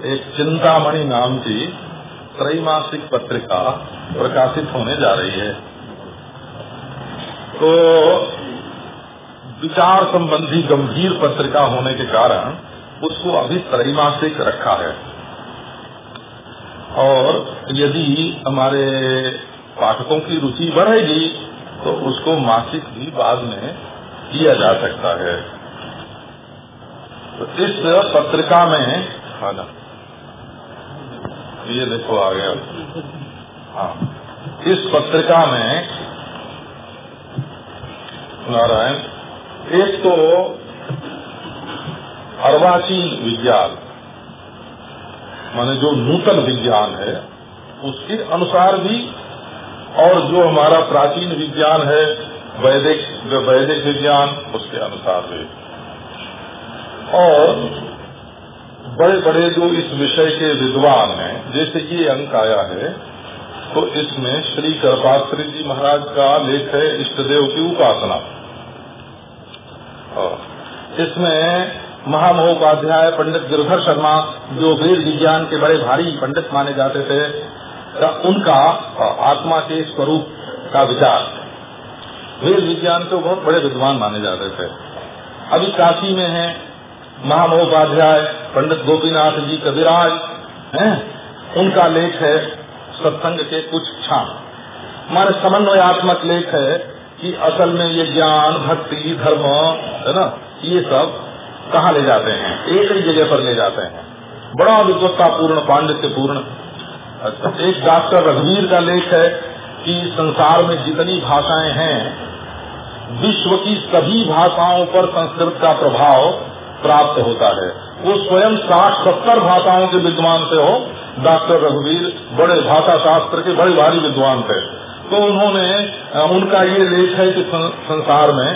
एक चिंतामणि नाम की त्रैमासिक पत्रिका प्रकाशित होने जा रही है। तो विचार संबंधी गंभीर पत्रिका होने के कारण उसको अभी त्रैमासिक रखा है। और यदि हमारे पाठकों की रुचि बढ़ेगी तो उसको मासिक भी बाद में किया जा सकता है। तो इस पत्रिका में हाँ ये देखो आ गया हाँ इस पत्रिका में, नारायण एक तो अर्वाचीन विज्ञान, माने जो नूतन विज्ञान है, उसके अनुसार भी और जो हमारा प्राचीन विज्ञान है, वैदिक वैदिक विज्ञान, उसके अनुसार भी। और बड़े बड़े जो इस विषय के विद्वान हैं, जैसे ये अंक आया है तो इसमें श्री कृपात्री जी महाराज का लेख है, इष्टदेव की उपासना। इसमें महामहोपाध्याय पंडित गिरधर शर्मा, जो वेद विज्ञान के बड़े भारी पंडित माने जाते थे उनका आत्मा के स्वरूप का विचार। वेद विज्ञान के बहुत बड़े विद्वान माने जाते थे। अभी काशी में है महामहोपाध्याय पंडित गोपीनाथ जी कविराज हैं? उनका लेख है सत्संग के कुछ क्षण हमारे समन्वयात्मक लेख है। कि असल में ये ज्ञान भक्ति धर्म है ना ये सब कहाँ ले जाते हैं? एक ही जगह पर ले जाते हैं। बड़ा विद्वत्ता पूर्ण पांडित्य पूर्ण अच्छा, एक डॉक्टर रघुवीर का लेख है कि संसार में जितनी भाषाएँ हैं विश्व की सभी भाषाओं पर संस्कृत का प्रभाव प्राप्त होता है। वो स्वयं साठ सत्तर भाषाओं के विद्वान से हो। डॉक्टर रघुवीर बड़े भाषा शास्त्र के बड़े भारी विद्वान थे। तो उन्होंने उनका ये लेख है कि संसार में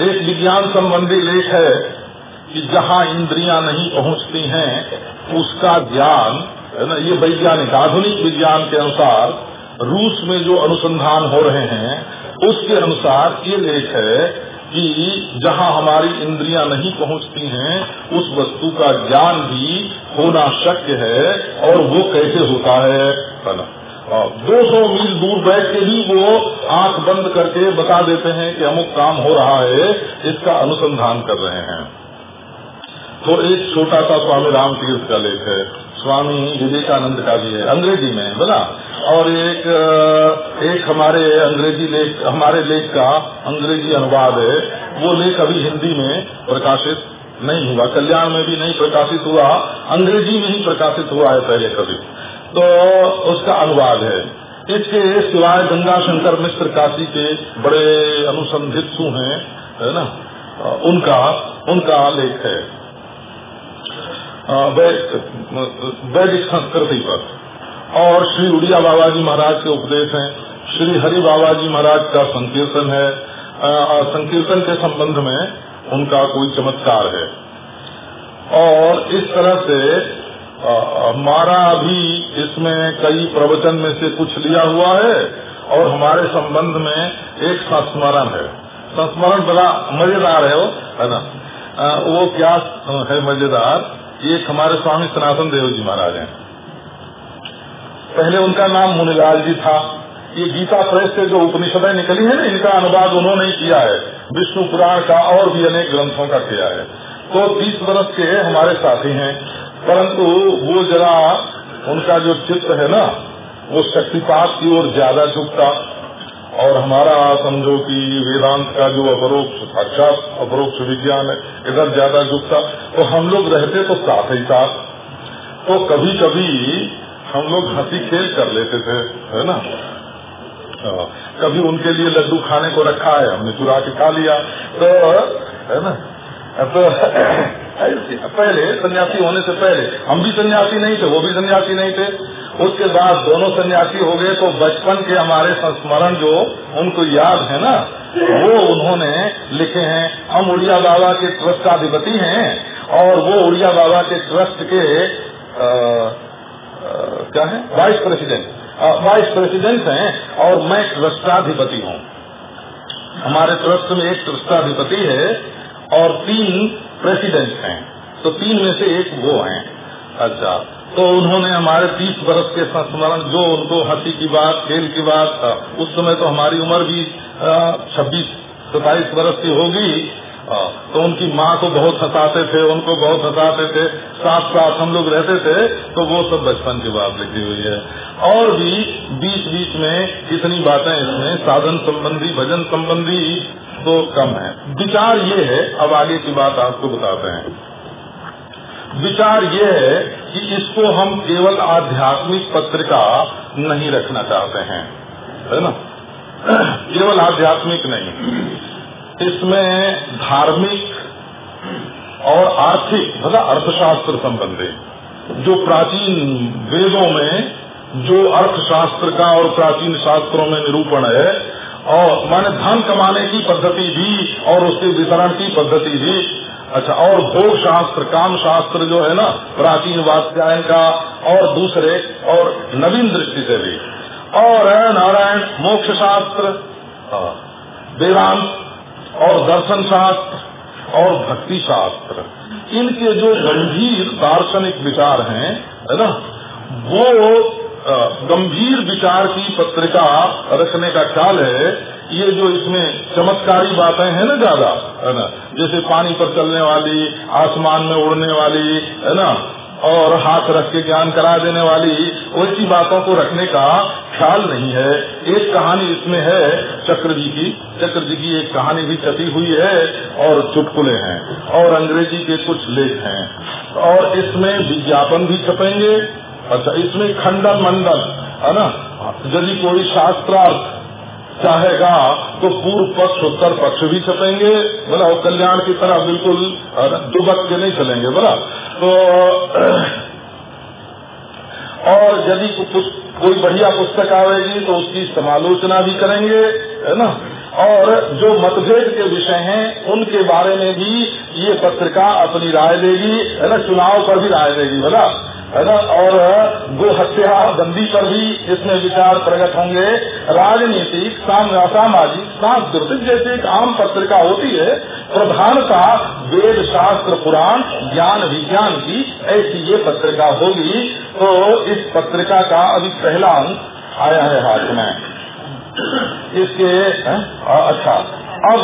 एक विज्ञान संबंधी लेख है कि जहाँ इंद्रियाँ नहीं पहुँचती हैं, उसका ज्ञान, है ना, ये वैज्ञानिक, आधुनिक विज्ञान के अनुसार, रूस में जो अनुसंधान हो रहे हैं, उसके अनुसार ये लेख है कि जहाँ हमारी इंद्रियाँ नहीं पहुँचती हैं, उस वस्तु का ज्ञान भी होना शक्य है और वो कैसे होता है ना। दो सौ मील दूर बैठ के भी वो आँख बंद करके बता देते हैं कि अमुक काम हो रहा है, इसका अनुसंधान कर रहे हैं। तो एक छोटा सा स्वामी राम तीर्थ का लेख है। स्वामी विवेकानंद का भी है, अंग्रेज़ी में बोला और एक एक हमारे अंग्रेज़ी लेख, हमारे लेख का अंग्रेज़ी अनुवाद है। वो लेख अभी हिंदी में प्रकाशित नहीं हुआ, कल्याण में भी नहीं प्रकाशित हुआ, अंग्रेज़ी में ही प्रकाशित हुआ है पहले कभी। तो उसका अनुवाद है। इसके सिवाय गंगा शंकर मिश्र काशी के बड़े अनुसंधित्सु हैं, है ना? उनका उनका लेख है। वैदिक संस्कृति पर। और श्री उड़िया बाबा जी महाराज के उपदेश हैं। श्री हरि बाबा जी महाराज का संकीर्तन है। संकीर्तन के संबंध में उनका कोई चमत्कार है। और इस तरह से हमारा भी इसमें कई प्रवचन में से कुछ लिया हुआ है और हमारे संबंध में एक संस्मरण है। संस्मरण बड़ा मज़ेदार है वो है ना? आ, वो क्या है मज़ेदार? एक हमारे स्वामी सनातन देव जी महाराज हैं। पहले उनका नाम मुनिलाल जी था। ये गीता प्रेस से जो उपनिषदें निकली है ना इनका अनुवाद उन्होंने किया है। विष्णु पुराण का और भी अनेक ग्रंथों का किया है। तो तीस वर्ष के हमारे साथी हैं। परंतु वो जरा उनका जो चित्र है ना, वो शक्तिपात की ओर ज़्यादा झुकता। और हमारा समझो कि वेदांत का जो अपरोक्ष, साक्षात अपरोक्ष विज्ञान है, इधर ज़्यादा झुकता। तो हम लोग रहते तो साथ ही साथ। तो कभी कभी हम लोग हँसी खेल कर लेते थे, है ना? कभी उनके लिए लड्डू खाने को रखा है, हमने चुरा के खा लिया। तो है ना? तो पहले सन्यासी होने से पहले। हम भी सन्यासी नहीं थे वो भी सन्यासी नहीं थे। उसके बाद दोनों सन्यासी हो गए तो बचपन के हमारे संस्मरण जो उनको याद है ना वो उन्होंने लिखे हैं। हम उड़िया बाबा के ट्रस्ट का अधिपति हैं और वो उड़िया बाबा के ट्रस्ट के आ, आ, क्या है? वाइस प्रेसिडेंट वाइस प्रेसिडेंट हैं और मैं ट्रस्टाधिपति हूँ। हमारे ट्रस्ट में एक ट्रस्टाधिपति है और तीन प्रेसिडेंट हैं। तो तीन में से एक वो हैं। अच्छा तो उन्होंने हमारे तीस वर्ष के संस्मरण, जो उनको हँसी की बात, खेल की बात उस समय तो हमारी उम्र भी छब्बीस सताईस वर्ष की होगी। तो उनकी माँ को बहुत हंसाते थे, उनको बहुत हंसाते थे, साथ साथ हम लोग रहते थे तो वो सब बचपन की बात लिखी हुई है। और भी बीच बीच में कितनी बातें इसमें, साधन संबंधी, भजन संबंधी तो कम है। विचार ये है, अब आगे की बात आपको बताते हैं। विचार ये है कि इसको हम केवल आध्यात्मिक पत्रिका नहीं रखना चाहते हैं। है ना? (clears throat) केवल आध्यात्मिक नहीं। इसमें धार्मिक और आर्थिक तथा अर्थशास्त्र संबंधी, जो प्राचीन वेदों में, जो अर्थशास्त्र का और प्राचीन शास्त्रों में निरूपण है और माने धन कमाने की पद्धति भी और उसके वितरण की पद्धति भी। अच्छा और भोग शास्त्र काम शास्त्र जो है ना, प्राचीन वात्यायन का और दूसरे और नवीन दृष्टि से भी। और नारायण मोक्ष शास्त्र वेदांत और दर्शन शास्त्र और भक्ति शास्त्र इनके जो गंभीर दार्शनिक विचार हैं, है ना, वो गंभीर विचार की पत्रिका रखने का ख्याल है, ये जो इसमें चमत्कारी बातें हैं ना ज़्यादा, है ना? जैसे पानी पर चलने वाली, आसमान में उड़ने वाली, है ना? और हाथ रख के ज्ञान करा देने वाली वैसी बातों को रखने का ख्याल नहीं है। एक कहानी इसमें है, चक्र जी की। चक्र जी की एक कहानी भी छपी हुई है, और चुटकुले हैं, और अंग्रेज़ी के कुछ लेख हैं। और इसमें विज्ञापन भी छपेंगे अच्छा इसमें खंडन मंडन, है ना? यदि कोई शास्त्रार्थ चाहेगा तो पूर्व पक्ष, उत्तर पक्ष भी छपेंगे बोला कल्याण की तरह बिल्कुल दुबक के नहीं चलेंगे, बोला? तो और यदि कोई बढ़िया पुस्तक आवेगी तो उसकी समालोचना भी करेंगे, है ना? और जो मतभेद के विषय हैं, उनके बारे में भी ये पत्रिका अपनी राय देगी है ना? चुनाव पर भी राय देगी बोला? है ना? और गो हत्या बंदी पर भी इसमें विचार प्रकट होंगे। राजनीतिक सामाजिक सांस्कृतिक, जैसे एक आम पत्रिका होती है, प्रधानता वेद शास्त्र पुराण, ज्ञान विज्ञान की ऐसी ये पत्रिका होगी। तो इस पत्रिका का अभी पहला अंक आया है हाथ में। इसके, है? अच्छा। अब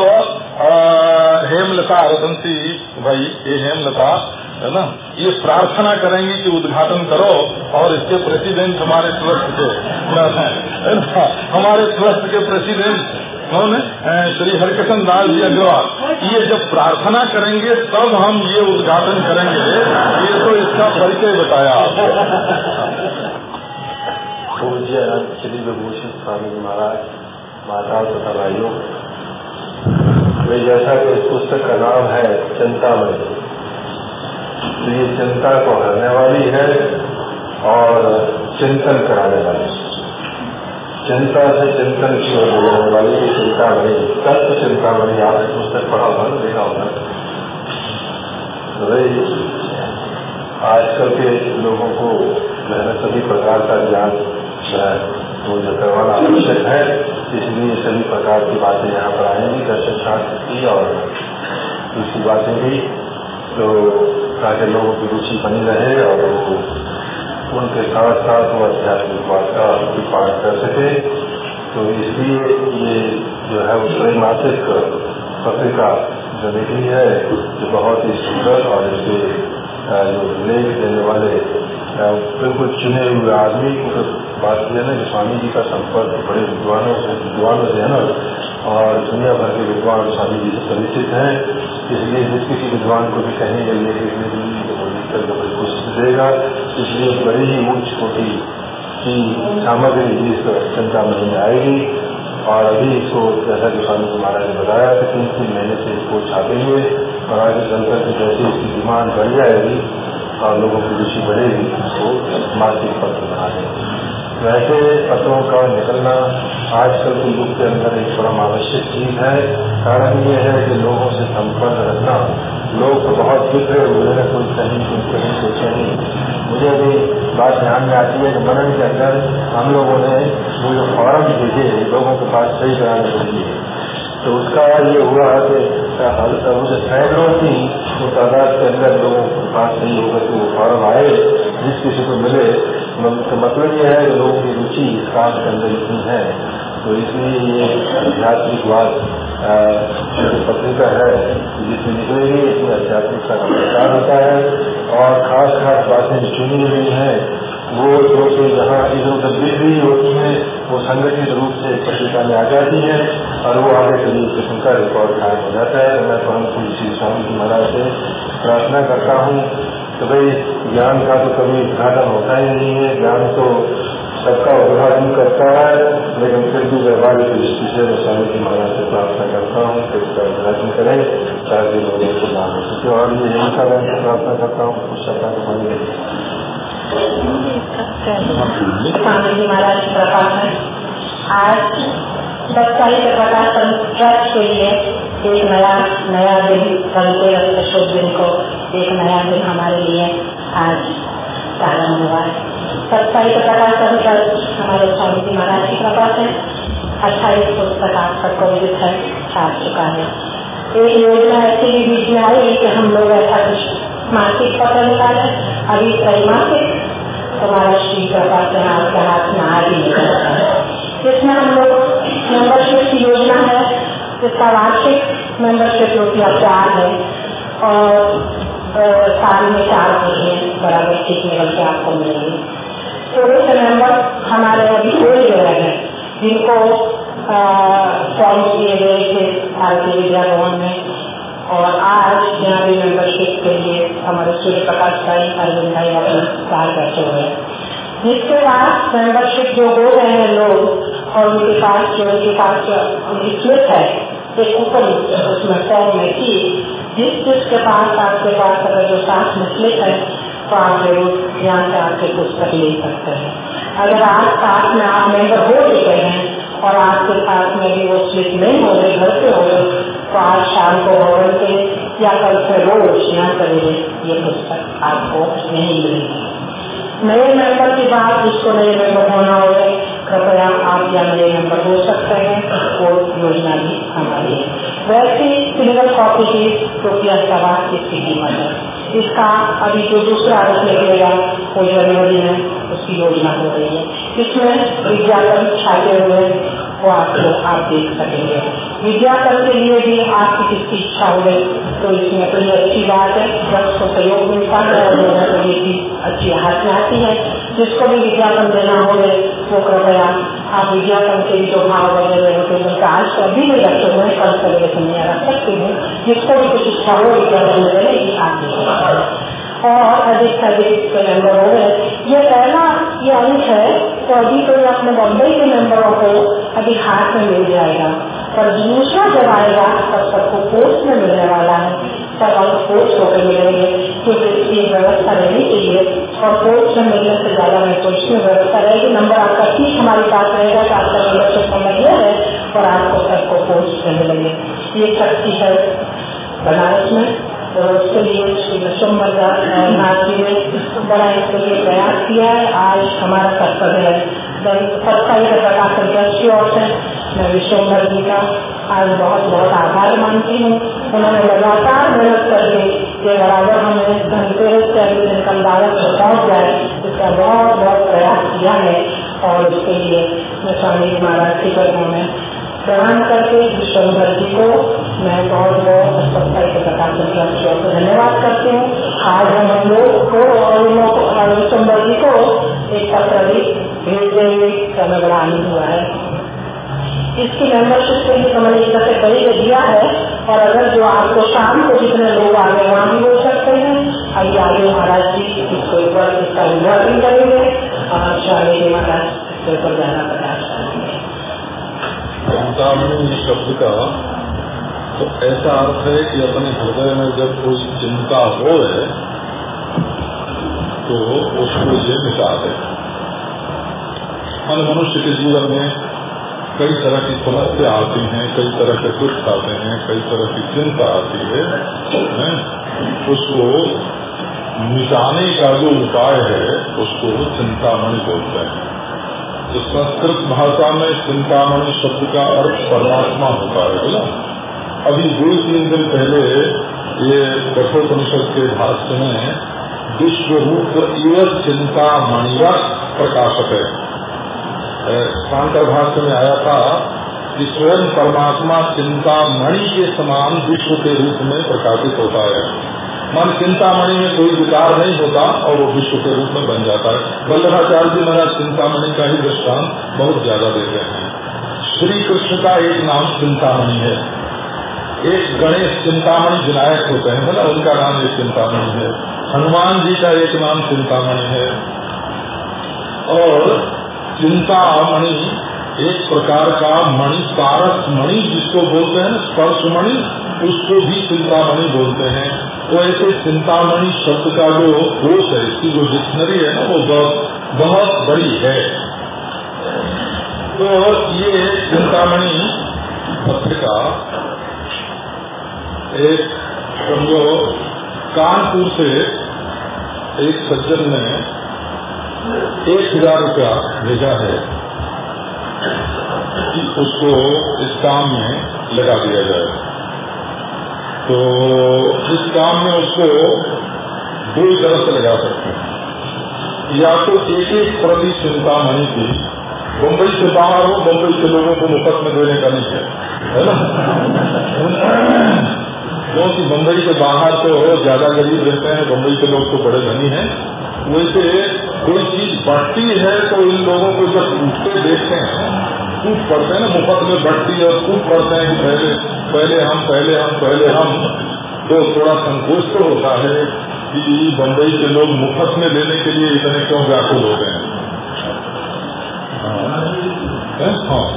हेमलता रतनसी भाई, ये हेमलता है ना? ये प्रार्थना करेंगे कि उद्घाटन करो और इसके प्रेसिडेंट हमारे ट्रस्ट के हमारे ट्रस्ट के प्रेसिडेंट कौन है? श्री हरिकृष्ण दास जी अग्रवाल। ये जब प्रार्थना करेंगे, तब हम ये उद्घाटन करेंगे। ये तो इसका परिचय बताया
श्री विभूषण स्वामी महाराज, माता तथा भाइयों जैसा कि इस पुस्तक का नाम है चिंतामय तो ये चिंता को हरने वाली है और चिंतन कराने वाली चिंता से चिंतन की ओर बोलने वाली ये चिंता बनी तत्व चिंता बनी आपने पुस्तक पढ़ा होगा देखा होगा। भाई आजकल के लोगों को सभी प्रकार का ज्ञान वो जो करवाना आवश्यक है, इसलिए सभी प्रकार की बातें यहाँ पर आएँगी, दर्शन शास्त्र की और दूसरी बातें भी। तो ताकि लोगों की रुचि बनी रहे और वो उनके साथ साथ वो आध्यात्मिक बात का पाठ कर सके। तो इसलिए ये जो है वो त्रैमासिक पत्रिका जो निकली है जो बहुत ही सुंदर और इसके जो लेख देने वाले बिल्कुल चुने हुए आदमी को बात की है ना कि स्वामी जी का संपर्क, बड़े विद्वानों से विद्वानों से है ना और दुनिया भर के विद्वान स्वामी जी से परिचित हैं। इसलिए जिस किसी विद्वान को भी तो वो लिखकर को कोशिश देगा इसलिए बड़ी ही उच्च कोटि की सामग्री भी इस चिंता में नहीं आएगी। और अभी इसको जैसा कि स्वामी जी महाराज ने बताया कि तीन तीन महीने से इसको छापेंगे और आगे चलकर के जैसे इसकी डिमांड बढ़ जाएगी, और लोगों की रुचि बढ़ेगी इसको मासिक पत्र बना देंगे वैसे पत्रों का निकलना आजकल के युग के अंदर एक बड़ा आवश्यक चीज़ है। कारण ये है कि लोगों से संपर्क रखना। लोग तो बहुत बिखरे हुए हैं कोई कहीं कोई कहीं कोई कहीं मुझे भी बात ध्यान में आती है कि मनन के अंदर हम लोगों ने वो जो फॉरम भेजे लोगों के पास सही कराने के लिए तो उसका ये हुआ कि मुझे सैकड़ों की वो तादाद के अंदर लोगों के पास सही होगा कि वो फॉरम आए। जिस किसी को मिले तो मतलब ये है लोगों की रुचि इस काम के अंदर इतनी है। तो इसलिए ये आध्यात्मिकवाद पत्रिका है, जिसमें निकलेगी, इसमें आध्यात्मिकता का प्रचार होता है और खास खास बातें चुनी हुई हैं, वो जो कि जहाँ इधर उधर दिख रही होती हैं वो संगठित रूप से पत्रिका में आ जाती है और वो आगे के लिए किस्म का रिकॉर्ड कायम हो जाता है। मैं परम श्री स्वामी जी महाराज से प्रार्थना करता हूँ तो भाई ज्ञान का तो कभी उद्घाटन होता ही नहीं है। ज्ञान तो सबका उद्घाटन करता है, लेकिन फिर भी व्यवहारिक दृष्टि से मैं स्वामी जी महाराज से प्रार्थना करता हूँ कि इसका उद्घाटन करें। ताकि लोगों को लाभ हो सके और ये यही कारण से प्रार्थना करता हूँ। कुछ शब्द को मानिए
स्वामी जी महाराज प्रकाश आज दस तारीख के एक नया नया दिन, कल को शुभ दिन को एक नया दिन हमारे लिए आज प्रारंभ हुआ। सत्ताईस प्रकाश का भी कल हमारे स्वामी जी महाराज की कृपा से अट्ठाईस प्रकाश का कोविड है छाप चुका है। एक योजना ऐसी भी बीच में आई कि हम लोग ऐसा कुछ मासिक पत्र निकाले अभी कई मासिक तुम्हारा श्री कृपा से आपके हाथ में निकलता है इसमें हम लोग मेंबरशिप की योजना है, जिसका वार्षिक मेंबरशिप जो रुपया चार है। और साल में चार महीने बराबर ठीक निकल के आपको मिलेंगे। थोड़े से मेंबर हमारे अभी कोई जगह है, जिनको फॉर्म किए गए थे भारतीय विद्या भवन में और आज यहाँ भी मेंबरशिप के लिए हमारे सूर्य प्रकाश भाई, अरविंद भाई अपने कार्य करते हुए जिसके बाद मेंबरशिप जो हो रहे हैं लोग, और उनके पास, जो उनके पास उनकी स्लिप है एक ऊपर उसमें फॉर्म में की जिस जिसके पास आपके पास अगर जो साथ स्लिप है तो आप ज़रूर यहाँ से आके पुस्तक ले सकते हैं अगर आप साथ में आप मेंबर हो चुके हैं और आपके पास में भी वो स्लिप नहीं हो रहे घर पे हो रहे तो आज शाम को भवन पे या कल से रोज यहाँ करेंगे ये पुस्तक आपको नहीं मिलेगी। नए मेंबर की बात जिसको नए मेंबर होना हो कृपया आप या नए मेंबर हो सकते हैं वो योजना भी हमारी है। वैसे सिंगल कॉपी की रुपया सवा इसकी कीमत है इसका अभी जो दूसरा अर्थ निकलेगा, वो जनवरी में उसकी योजना हो रही है। इसमें विज्ञापन छाते हुए वो आपको आप देख सकेंगे। विज्ञापन के लिए भी आपकी किसकी इच्छा हो तो इसमें तो अच्छी बात है। जब सहयोग मिलता है और को अच्छी हाथ में आती है। जिसको भी विज्ञापन देना हो गए वो कृपया आप विज्ञापन के जो भाव वगैरह होते हैं, उनका आज तो अभी नहीं रखे हुए कल में रख सकते हैं। जिसको भी कुछ इच्छा हो, विज्ञापन देने की आप और अधिक से अधिक मेंबर हो गए। ये पहला, ये अंश है तो अभी ये अपने बम्बई के मेंबरों को अभी हाथ में मिल जाएगा। पर दूसरा जब आएगा, तब सबको पोस्ट में मिलने वाला है। हम पोस्ट होकर मिलेंगे क्योंकि इसकी व्यवस्था रहनी चाहिए और पोस्ट में मिलने से ज़्यादा मैं सोचती हूँ व्यवस्था रहेगी नंबर आपका ठीक हमारे पास रहेगा तो आपका नंबर से समझ है और आपको सबको पोस्ट में मिलेंगे। ये शक्ति है बनारस में और उसके लिए श्री विश्वम्बर नाथ जी ने बड़ा इसके लिए प्रयास किया है आज हमारा कर्तव्य है का की से मैं जी का आज बहुत बहुत आभार मानती हूँ। उन्होंने लगातार मेहनत करके ये बराबर हमें धनतेरस दिन कल भारत में पहुँच जाए इसका बहुत बहुत प्रयास किया है और उसके लिए मैं स्वामी महाराज की कर्मों में प्रणाम करके विश्वभर जी को मैं बहुत बहुत सत्ताई के प्रकाशन ट्रस्ट धन्यवाद करती हूँ। आज हम लोग को और विश्वभर जी को एक पत्र भी भेज देंगे। समय बड़ा आनंद हुआ है। इसकी मेंबरशिप के लिए हमने एक से दिया है और अगर जो आपको शाम को जितने लोग आगे वहाँ भी हो सकते हैं। आइए, आगे महाराज जी, इसको एक बार इसका उद्घाटन करेंगे। और शाही महाराज इसके ऊपर
चिंतामणि शब्द का तो ऐसा अर्थ है कि अपने हृदय में जब कोई चिंता हो तो उसको ये मिटा दे मन मनुष्य के जीवन में कई तरह की समस्या आती हैं कई तरह के दुख आते हैं कई तरह की चिंता आती है, है? उसको मिटाने का जो उपाय है उसको चिंतामणि बोलते हैं तो संस्कृत भाषा में चिंतामणि शब्द का अर्थ परमात्मा होता है बोला अभी दो तीन दिन पहले ये कठोपनिषद के भाष्य में विश्व रूप इव चिंतामणिया प्रकाशक है। शांकर भाष्य में आया था कि स्वयं परमात्मा चिंतामणि के समान विश्व के रूप में प्रकाशित होता है। मन चिंतामणि में कोई विकार नहीं होता और वो विश्व के रूप में बन जाता है। वल्लभाचार्य जी महाराज चिंतामणि का ही दृष्टांत बहुत ज़्यादा देते हैं। श्री कृष्ण का एक नाम चिंतामणि है। एक गणेश चिंतामणि विनायक होते हैं बोला उनका नाम एक चिंतामणि है। हनुमान जी का एक नाम चिंतामणि है। और चिंतामणि एक प्रकार का मणि तारस मणि जिसको बोलते हैं स्पर्श मणि उसको भी चिंतामणि बोलते हैं। तो ऐसे चिंतामणि शब्द का जो कोष है, इसकी जो डिक्शनरी है ना, वो बहुत बहुत बड़ी है। तो ये चिंतामणि पत्रिका एक समझो कानपुर से एक सज्जन ने एक हज़ार रुपया भेजा है। कि उसको इस काम में लगा दिया जाए। तो इस काम में उसको दो तरह से लगा सकते हैं। या तो एक एक प्रति चिंता नहीं थी मुंबई से बाहर हो, मुंबई के लोगों को मुफ़्त में देने का नहीं है ना? क्योंकि मुंबई के बाहर तो ज़्यादा गरीब रहते हैं, मुंबई के लोग तो बड़े धनी हैं। वैसे कोई चीज़ बढ़ती है तो इन लोगों को जब पूछते देखते हैं, खूब पढ़ते हैं ना, मुफ़्त में बढ़ती है और खूब पढ़ते हैं, पहले पहले हम पहले हम पहले हम। तो थोड़ा संकोच तो होता है कि बम्बई के लोग मुफ़्त में लेने के लिए इतने क्यों व्याकुल हो गए? हैं। हाँ।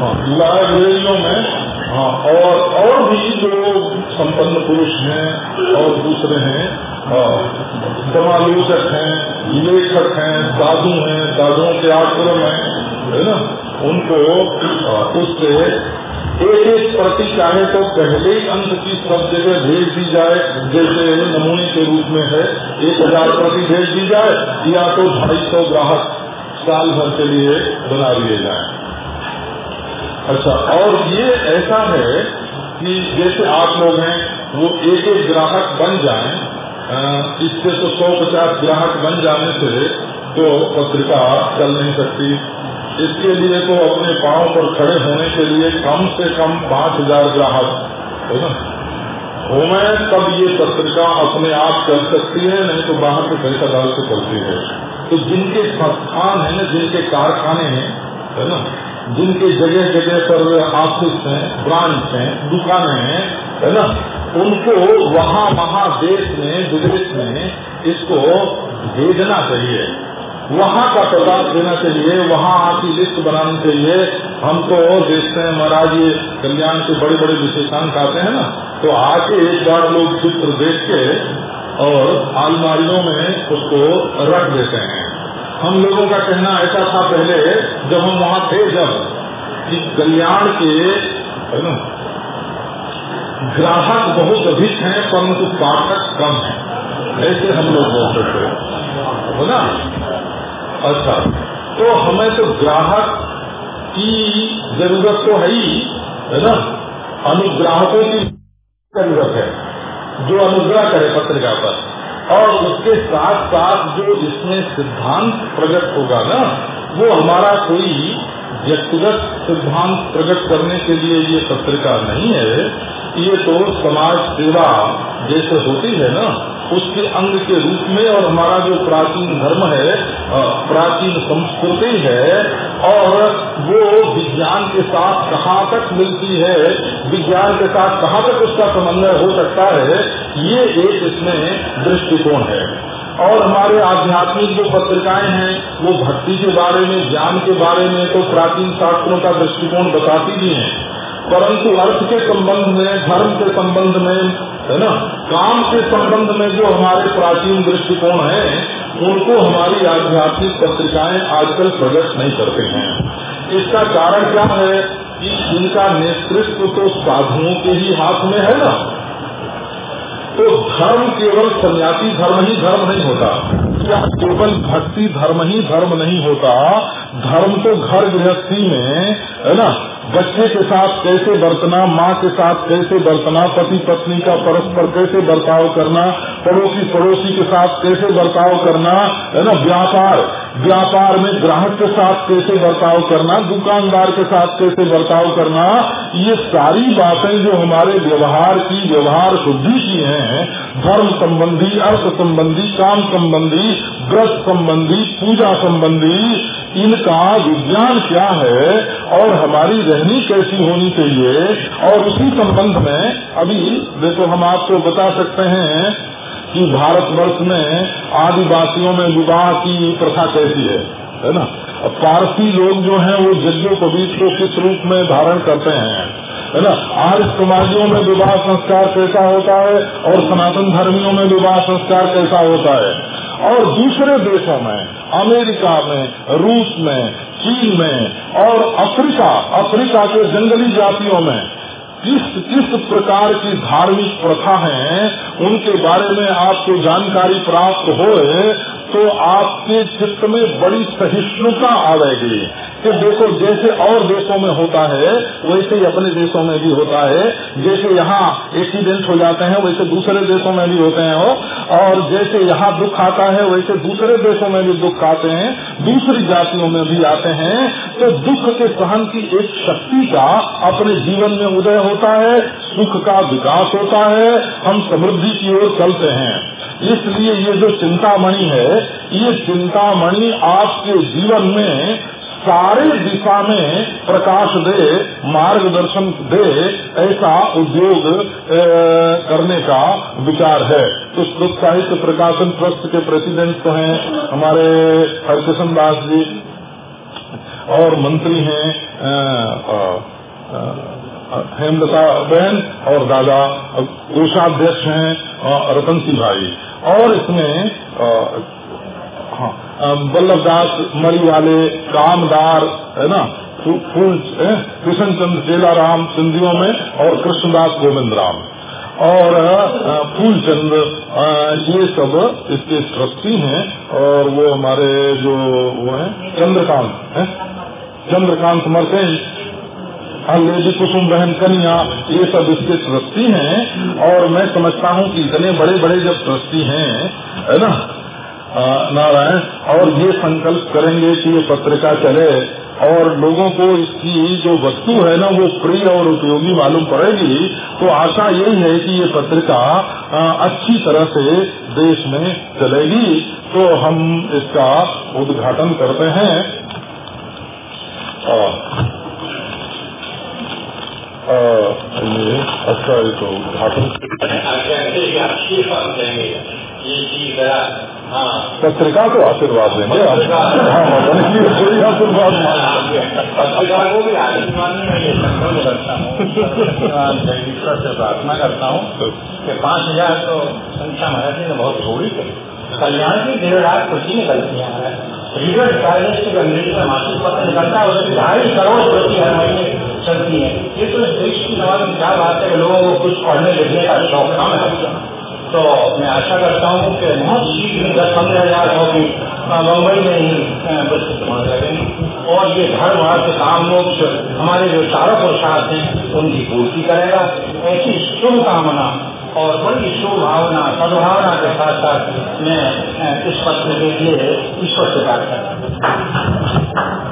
हाँ। लाइब्रेरियों में हाँ और और भी जो संपन्न पुरुष हैं और दूसरे हैं समालोचक हैं, लेखक हैं, साधु हैं, साधुओं के आश्रम हैं, है ना? उनको उससे एक एक प्रति चाहे तो पहले अंक की सब जगह भेज दी जाए, जैसे नमूने के रूप में है, एक हज़ार प्रति भेज दी जाए, या तो ढाई सौ ग्राहक साल भर के लिए बना लिए जाए। अच्छा और ये ऐसा है कि जैसे आप लोग हैं, वो एक एक ग्राहक बन जाए इससे तो सौ पचास ग्राहक बन जाने से तो पत्रिका चल नहीं सकती इसके लिए तो अपने पाँव पर खड़े होने के लिए कम से कम पाँच हज़ार ग्राहक, है ना? होमे तब ये पत्रिका अपने आप कर सकती है, नहीं तो बाहर से पैसा डाल के चलती है। तो जिनके संस्थान है ना जिनके कारखाने हैं, है ना? जिनके जगह जगह पर ऑफ़िस हैं ब्रांच हैं, दुकानें हैं, है ना? उनको वहाँ वहाँ देश में, विदेश में इसको भेजना चाहिए। वहाँ का प्रकाश देना चाहिए, वहाँ आपकी लिस्ट बनानी चाहिए। हम तो देखते हैं, महाराज ये कल्याण के बड़े बड़े विशेषांक आते हैं ना तो आके एक बार लोग चित्र देख के और आलमारियों में उसको रख देते हैं। हम लोगों का कहना ऐसा था पहले, जब हम वहाँ थे, जब कि कल्याण के ग्राहक बहुत अधिक हैं, परंतु पाठक कम है, ऐसे हम लोग बोलते थे। है ना? अच्छा। तो हमें तो ग्राहक की ज़रूरत तो है ही, है ना? अनुग्राहकों की ज़रूरत है, जो अनुग्रह करे पत्रिका पर। और उसके साथ साथ जो इसमें सिद्धांत प्रकट होगा ना, वो हमारा कोई व्यक्तिगत सिद्धांत प्रकट करने के लिए ये पत्रिका नहीं है। ये तो समाज सेवा जैसे होती है ना। उसके अंग के रूप में और हमारा जो प्राचीन धर्म है प्राचीन संस्कृति है, और वो विज्ञान के साथ कहाँ तक मिलती है, विज्ञान के साथ कहाँ तक उसका समन्वय हो सकता है, ये एक इसमें दृष्टिकोण है। और हमारे आध्यात्मिक जो पत्रिकाएँ हैं, वो भक्ति के बारे में, ज्ञान के बारे में तो प्राचीन शास्त्रों का दृष्टिकोण बताती भी हैं। परंतु अर्थ के संबंध में, धर्म के संबंध में, है ना? काम के संबंध में जो हमारे प्राचीन दृष्टिकोण है, उनको हमारी आध्यात्मिक पत्रिकाएँ आजकल प्रकट नहीं करते हैं। इसका कारण क्या है कि इनका नेतृत्व तो साधुओं के ही हाथ में है ना? तो धर्म केवल सन्यासी धर्म ही धर्म नहीं होता। या केवल भक्ति धर्म ही धर्म नहीं होता। धर्म तो घर गृहस्थी में, है ना? बच्चे के साथ कैसे बरतना, माँ के साथ कैसे बरतना, पति पत्नी का परस्पर कैसे बर्ताव करना, पड़ोसी पड़ोसी के साथ कैसे बर्ताव करना, है ना, व्यापार। व्यापार में ग्राहक के साथ कैसे बर्ताव करना, दुकानदार के साथ कैसे बर्ताव करना, ये सारी बातें जो हमारे व्यवहार की, व्यवहार शुद्धि की हैं, धर्म संबंधी, अर्थ संबंधी, काम संबंधी, व्रत संबंधी, पूजा संबंधी, इनका विज्ञान क्या है और हमारी रहनी कैसी होनी चाहिए, और उसी संबंध में अभी, देखो हम आपको बता सकते हैं कि भारतवर्ष में आदिवासियों में विवाह की प्रथा कैसी है है ना? पारसी लोग जो हैं, वो यज्ञोपवीत को किस रूप में धारण करते हैं, है ना? आर्य समाजियों में विवाह संस्कार कैसा होता है और सनातन धर्मियों में विवाह संस्कार कैसा होता है? और दूसरे देशों में, अमेरिका में, रूस में, चीन में और अफ्रीका अफ्रीका के जंगली जातियों में किस किस प्रकार की धार्मिक प्रथा है उनके बारे में आपको जानकारी प्राप्त होए तो आपके चित्त में बड़ी सहिष्णुता आवेगी कि देखो, जैसे और देशों में होता है, वैसे ही अपने देशों में भी होता है। जैसे यहाँ एक्सीडेंट हो जाते हैं, वैसे दूसरे देशों में भी होते हैं हो और जैसे यहाँ दुख आता है, वैसे दूसरे देशों में भी दुख आते हैं, दूसरी जातियों में भी आते हैं। तो दुख के सहन की एक शक्ति का अपने जीवन में उदय होता है, सुख का विकास होता है। हम समृद्धि की ओर चलते हैं। इसलिए ये जो चिंतामणि है, ये चिंतामणि आपके जीवन में सारे दिशा में प्रकाश दे, मार्गदर्शन दे, ऐसा उद्योग करने का विचार है। तो साहित्य प्रकाशन ट्रस्ट के प्रेसिडेंट तो हैं हमारे हरकिशन दास जी और मंत्री हैं हेमलता बहन और दादा कोषाध्यक्ष हैं रतन सिंह भाई। और इसमें हाँ वल्लभ दास मरी वाले कामदार है ना फूल कृष्ण चंद्र चेला राम सिंधियों में और कृष्णदास गोविंद राम और फूल चंद ये सब इसके ट्रस्टी हैं और वो हमारे जो वो हैं, चंद्रकांत, है? चंद्रकांत मर्सेंट लेडी कुसुम बहन कन्या, ये सब इसके ट्रस्टी हैं, और मैं समझता हूँ कि इतने बड़े बड़े जब ट्रस्टी हैं, है ना? नारायण, और ये संकल्प करेंगे कि ये पत्रिका चले, और लोगों को इसकी जो वस्तु है ना, वो प्रिय और उपयोगी मालूम पड़ेगी तो आशा यही है कि ये पत्रिका अच्छी तरह से देश में चलेगी। तो हम इसका उद्घाटन करते हैं। ये तो उद्घाटन पत्रिका को आशीर्वाद देंगे आशीर्वाद
ईश्वर से प्रार्थना करता हूँ कि पाँच हज़ार तो संख्या महाराज ने बहुत थोड़ी कल्याण की देर रात निकलती है निकलता है उसकी ढाई करोड़ प्रति हर महीने चलती है। ये तो देश की समाज में क्या बात है लोगों को कुछ पढ़ने लिखने का शौक कम है। तो मैं आशा करता हूँ कि बहुत शीघ्र दस पंद्रह हज़ार होगी मुंबई में ही और ये घर बाहर के काम मोक्ष हमारे जो चारों पुरुषार्थ हैं, उनकी पूर्ति करेगा। ऐसी शुभ कामना और बड़ी शुभ भावना सद्भावना के साथ साथ मैं इस पत्र के लिए ईश्वर से बात करता हूँ।